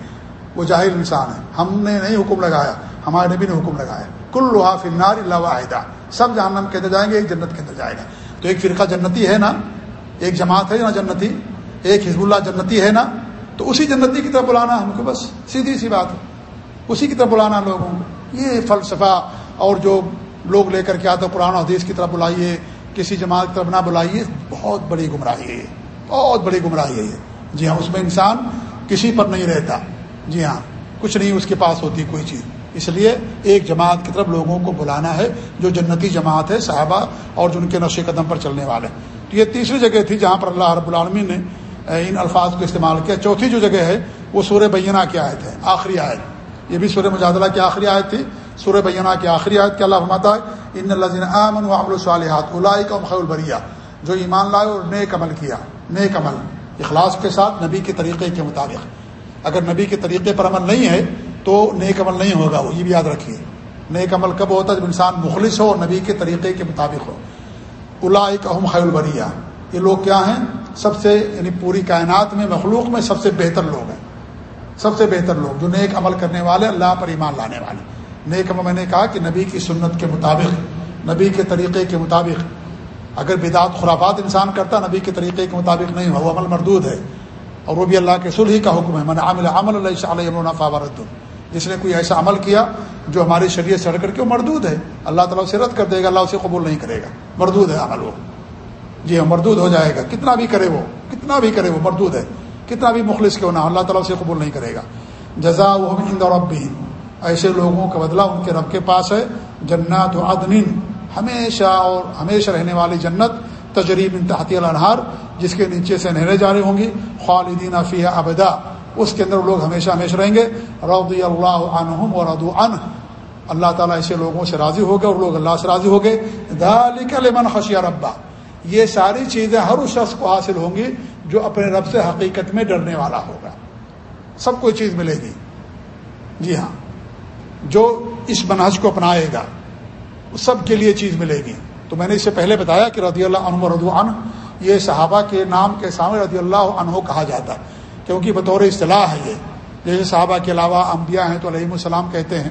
وہ جاہر انسان ہے۔ ہم نے نہیں حکم لگایا، ہمارے نبی نے حکم لگایا۔ کل لوہا فنار اللہ واحدہ۔ سب جہنم کے اندر جائیں گے، ایک جنت کے اندر جائے گا۔ تو ایک فرقہ جنتی ہے نا؟ ایک جماعت ہے نا جنتی، ایک حزب اللہ جنتی ہے نا، تو اسی جنتی کی طرف بلانا ہم کو بس سیدھی سی بات ہے۔ اسی کی طرف بلانا لوگوں کو یہ فلسفہ اور جو لوگ لے کر کے آتے قرآن حدیث کی طرف بلائیے، کسی جماعت کی طرف نہ بلائیے، بہت بڑی گمراہی ہے یہ۔ بہت بڑی گمراہی ہے یہ۔ جی ہاں اس میں انسان کسی پر نہیں رہتا۔ جی ہاں کچھ نہیں اس کے پاس ہوتی کوئی چیز۔ اس لیے ایک جماعت کی طرف لوگوں کو بلانا ہے، جو جنتی جماعت ہے، صحابہ اور جو ان کے نشے قدم پر چلنے والے۔ تو یہ تیسری جگہ تھی جہاں پر اللہ رب العالمین نے ان الفاظ کو استعمال کیا۔ چوتھی جو جگہ ہے، وہ سورہ بینہ کی آیت ہے، آخری آیت۔ یہ بھی سورہ مجادلہ کی آخری آیت تھی۔ سورہ بینہ کی آخری آیت کے اللہ فرماتا ہے، ان اللہ امن و ابل الصالحات الائی کا مخ البریہ۔ جو ایمان لائے اور نیک عمل کیا، نیک عمل، اخلاص کے ساتھ نبی کے طریقے کے مطابق۔ اگر نبی کے طریقے پر عمل نہیں ہے، تو نیک عمل نہیں ہوگا۔ وہ یہ بھی یاد رکھیے۔ نیک عمل کب ہوتا ہے؟ جب انسان مخلص ہو اور نبی کے طریقے کے مطابق ہو۔ الاحم خیر البریہ۔ یہ لوگ کیا ہیں؟ سب سے یعنی پوری کائنات میں، مخلوق میں سب سے بہتر لوگ ہیں۔ سب سے بہتر لوگ، جو نیک عمل کرنے والے، اللہ پر ایمان لانے والے۔ نیک عمل، میں نے کہا کہ نبی کی سنت کے مطابق، نبی کے طریقے کے مطابق۔ اگر بدعت، خرافات انسان کرتا، نبی کے طریقے کے مطابق نہیں ہوا۔ وہ عمل مردود ہے۔ اور وہ بھی اللہ کے سلح کا حکم ہے۔ من عامل عمل اللہ علیہ فابرد جس نے کوئی ایسا عمل کیا جو ہماری شریعت سے ہٹ کر کے وہ مردود ہے؟ اللہ تعالیٰ اسے رد کر دے گا، اللہ اسے قبول نہیں کرے گا۔ مردود ہے عمل وہ۔ جی ہاں مردود ہو جائے گا۔ کتنا بھی کرے وہ، کتنا بھی کرے وہ مردود ہے۔ کتنا بھی مخلص کیوں نہ اللہ تعالیٰ اسے قبول نہیں کرے گا۔ جزا وہ ہند اور اب بھی ایسے لوگوں کا بدلہ ان کے رب کے پاس ہے۔ جنات و عدن، ہمیشہ اور ہمیشہ رہنے والی جنت تجریب انتہاطی الانہار، جس کے نیچے سے نہریں جاری ہوں گی۔ خالدین فیہ ابدا۔ اس کے اندر لوگ ہمیشہ ہمیشہ رہیں گے۔ رضی اللہ عنہم اور ردو ان اللہ تعالیٰ ایسے لوگوں سے راضی ہو گئے اور لوگ اللہ سے راضی ہو گئے۔ ذالک لمن خشی ربا یہ ساری چیزیں ہر اس شخص کو حاصل ہوں گی جو اپنے رب سے حقیقت میں ڈرنے والا ہوگا۔ سب کو چیز ملے گی۔ جی ہاں۔ جو اس منہج کو اپنائے گا، سب کے لیے چیز ملے گی۔ تو میں نے اس سے پہلے بتایا کہ رضی اللہ عنہ ردو عنہ، یہ صحابہ کے نام کے سامنے رضی اللہ عنہ کہا جاتا ہے۔ کیونکہ بطور اصطلاح ہے یہ جیسے صحابہ کے علاوہ انبیاء ہیں تو علیہ السلام کہتے ہیں،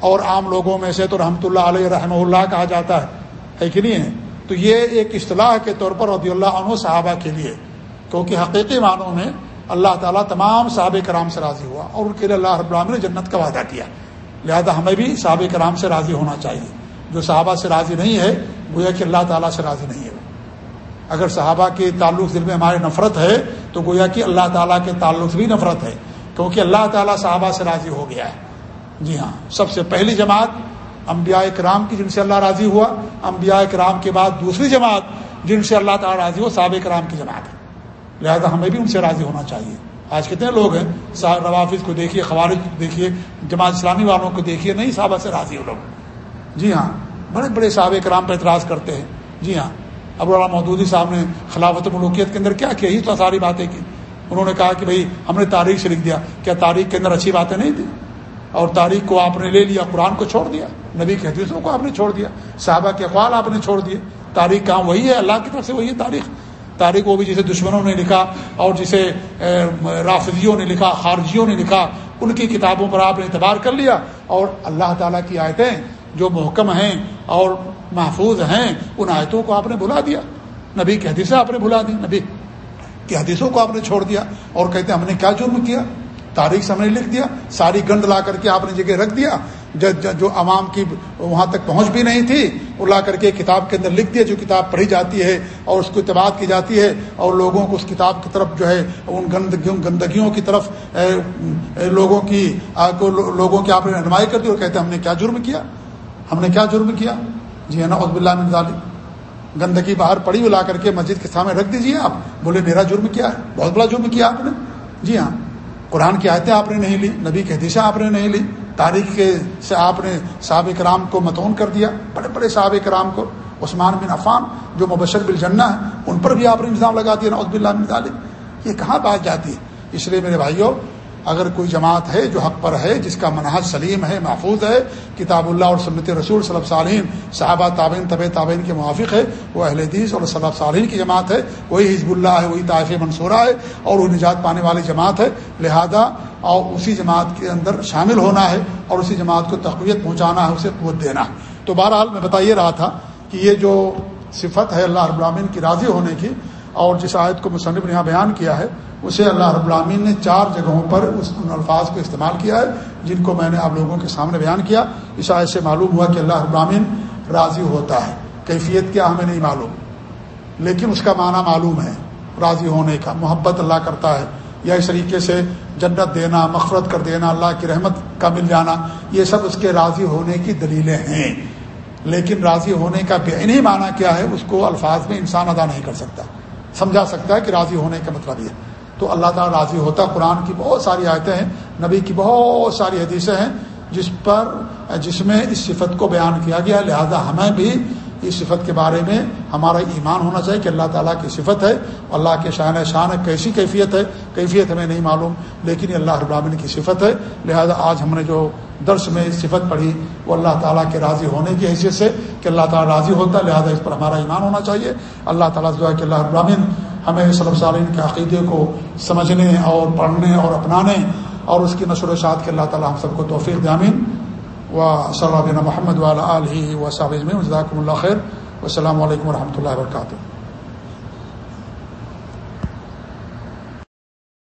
اور عام لوگوں میں سے تو رحمۃ اللہ علیہ رحمہ اللہ کہا جاتا ہے ہے کہ نہیں ہے؟ تو یہ ایک اصطلاح کے طور پر رضی اللہ عنہ صحابہ کے لیے، کیونکہ حقیقی معنوں میں اللہ تعالیٰ تمام صحاب کرام سے راضی ہوا، اور ان کے لیے اللہ رب العالمین نے جنت کا وعدہ کیا۔ لہذا ہمیں بھی صحاب کرام سے راضی ہونا چاہیے۔ جو صحابہ سے راضی نہیں ہے، گویا کہ اللہ تعالیٰ سے راضی نہیں ہے۔ اگر صحابہ کے تعلق دل میں ہمارے نفرت ہے، تو گویا کہ اللہ تعالیٰ کے تعلق سے بھی نفرت ہے، کیونکہ اللہ تعالیٰ صحابہ سے راضی ہو گیا ہے۔ جی ہاں سب سے پہلی جماعت انبیاء کرام کی جن سے اللہ راضی ہوا، انبیاء کرام کے بعد دوسری جماعت جن سے اللہ تعالیٰ راضی ہو صحابہ کرام کی جماعت ہے۔ لہذا ہمیں بھی ان سے راضی ہونا چاہیے۔ آج کتنے لوگ ہیں روافظ کو دیکھیے، خوارج کو دیکھیے، جماعت اسلامی والوں کو دیکھیے، نہیں صحابہ سے راضی ہو لوگ۔ جی ہاں بڑے بڑے صحابہ کرام پر اعتراض کرتے ہیں۔ جی ہاں ابو اللہ مودودی صاحب نے خلافت ملوکیت کے اندر کیا کیا؟ ہی تو ساری باتیں کی۔ انہوں نے کہا کہ بھائی، ہم نے تاریخ سے لکھ دیا۔ کیا تاریخ کے اندر اچھی باتیں نہیں تھیں؟ اور تاریخ کو آپ نے لے لیا، قرآن کو چھوڑ دیا۔ نبی کے حدیثوں کو آپ نے چھوڑ دیا۔ صحابہ کے اقوال آپ نے چھوڑ دیے۔ تاریخ کام وہی ہے۔ اللہ کی طرف سے وہی ہے تاریخ۔ تاریخ وہ بھی جسے دشمنوں نے لکھا اور جسے رافضیوں نے لکھا، خارجیوں نے لکھا، ان کی کتابوں پر آپ نے اعتبار کر لیا۔ اور اللہ تعالیٰ کی آیتیں جو محکم ہیں اور محفوظ ہیں، ان آیتوں کو آپ نے بلا دیا۔ نبی کی حدیثیں آپ نے بلا دی۔ نبی کی حدیثوں کو آپ نے چھوڑ دیا۔ اور کہتے ہیں ہم نے کیا جرم کیا؟ تاریخ سے ہم نے لکھ دیا۔ ساری گند لا کر کے آپ نے جگہ رکھ دیا۔ جو عوام کی وہاں تک پہنچ بھی نہیں تھی، وہ لا کر کے کتاب کے اندر لکھ دیا، جو کتاب پڑھی جاتی ہے اور اس کو اعتبار کی جاتی ہے۔ اور لوگوں کو اس کتاب کی طرف جو ہے، ان گندگیوں گندگیوں کی طرف لوگوں کی لوگوں کی آپ نے رہنمائی کر دی اور کہتے ہیں ہم نے کیا جرم کیا؟ ہم نے کیا جرم کیا؟ جی نا عزب اللہ ظالم گندگی باہر پڑی وہ لا کر کے مسجد کے سامنے رکھ دیجیے آپ۔ بولے، میرا جرم کیا ہے؟ بہت بڑا جرم کیا آپ نے؟ جی ہاں۔ قرآن کی آیتیں آپ نے نہیں لی، نبی کے حدیثیں آپ نے نہیں لی۔ تاریخ کے سے آپ نے صحاب کرام کو متون کر دیا، بڑے بڑے صحاب کرام کو۔ عثمان بن عفان جو مبشر بالجنہ ہے ان پر بھی آپ نے الزام لگا دیا عزب اللہ بن ظالم یہ کہاں بات جاتی ہے؟ اس لیے میرے بھائیوں اگر کوئی جماعت ہے جو حق پر ہے، جس کا منحص سلیم ہے، محفوظ ہے، کتاب اللہ اور سنت رسول صلی اللہ علیہ صحابہ تعبین طب تعبین کے موافق ہے، وہ اہل حدیث اور صلی صالحین کی جماعت ہے، وہی حزب اللہ ہے، وہی طائف منصورہ ہے اور وہ نجات پانے والی جماعت ہے۔ لہذا اور اسی جماعت کے اندر شامل ہونا ہے اور اسی جماعت کو تقویت پہنچانا ہے، اسے قوت دینا ہے۔ تو بہرحال میں بتائیے رہا تھا کہ یہ جو صفت ہے اللہ رب العالمین کی راضی ہونے کی اور جس آیت کو مصنف نے یہاں بیان کیا ہے، اسے اللہ رب العامین نے چار جگہوں پر اس ان الفاظ کو استعمال کیا ہے، جن کو میں نے آپ لوگوں کے سامنے بیان کیا۔ اس آیت سے معلوم ہوا کہ اللہ رب العامین راضی ہوتا ہے۔ کیفیت کیا ہمیں نہیں معلوم، لیکن اس کا معنی معلوم ہے، راضی ہونے کا۔ محبت اللہ کرتا ہے۔ یا اس طریقے سے جنت دینا، مغفرت کر دینا، اللہ کی رحمت کا مل جانا، یہ سب اس کے راضی ہونے کی دلیلیں ہیں۔ لیکن راضی ہونے کا بے معنی کیا ہے، اس کو الفاظ میں انسان ادا نہیں کر سکتا۔ سمجھا سکتا ہے کہ راضی ہونے کا مطلب یہ تو اللہ تعالیٰ راضی ہوتا، قرآن کی بہت ساری آیتیں ہیں، نبی کی بہت ساری حدیثیں ہیں، جس پر، جس میں اس صفت کو بیان کیا گیا۔ لہذا ہمیں بھی اس صفت کے بارے میں ہمارا ایمان ہونا چاہیے کہ اللہ تعالیٰ کی صفت ہے، اللہ کے شان شان کیسی کیفیت ہے۔ کیفیت ہمیں نہیں معلوم، لیکن یہ اللہ ابراہین کی صفت ہے۔ لہذا آج ہم نے جو درس میں صفت پڑھی، وہ اللہ تعالیٰ کے راضی ہونے کی حیثیت سے کہ اللہ تعالیٰ راضی ہوتا ہے، لہٰذا اس پر ہمارا ایمان ہونا چاہیے۔ اللہ تعالیٰ جو ہے کہ اللہ ابراہین ہمیں صلب سالین کے عقیدے کو سمجھنے اور پڑھنے اور اپنانے اور اس کی نشر و شاعت کے اللہ تعالیٰ ہم سب کو توفیق دامین و صلی اللہ محمد والا علیہ و صابظ اللہ خیر۔ السلام علیکم و رحمۃ اللہ وبرکاتہ۔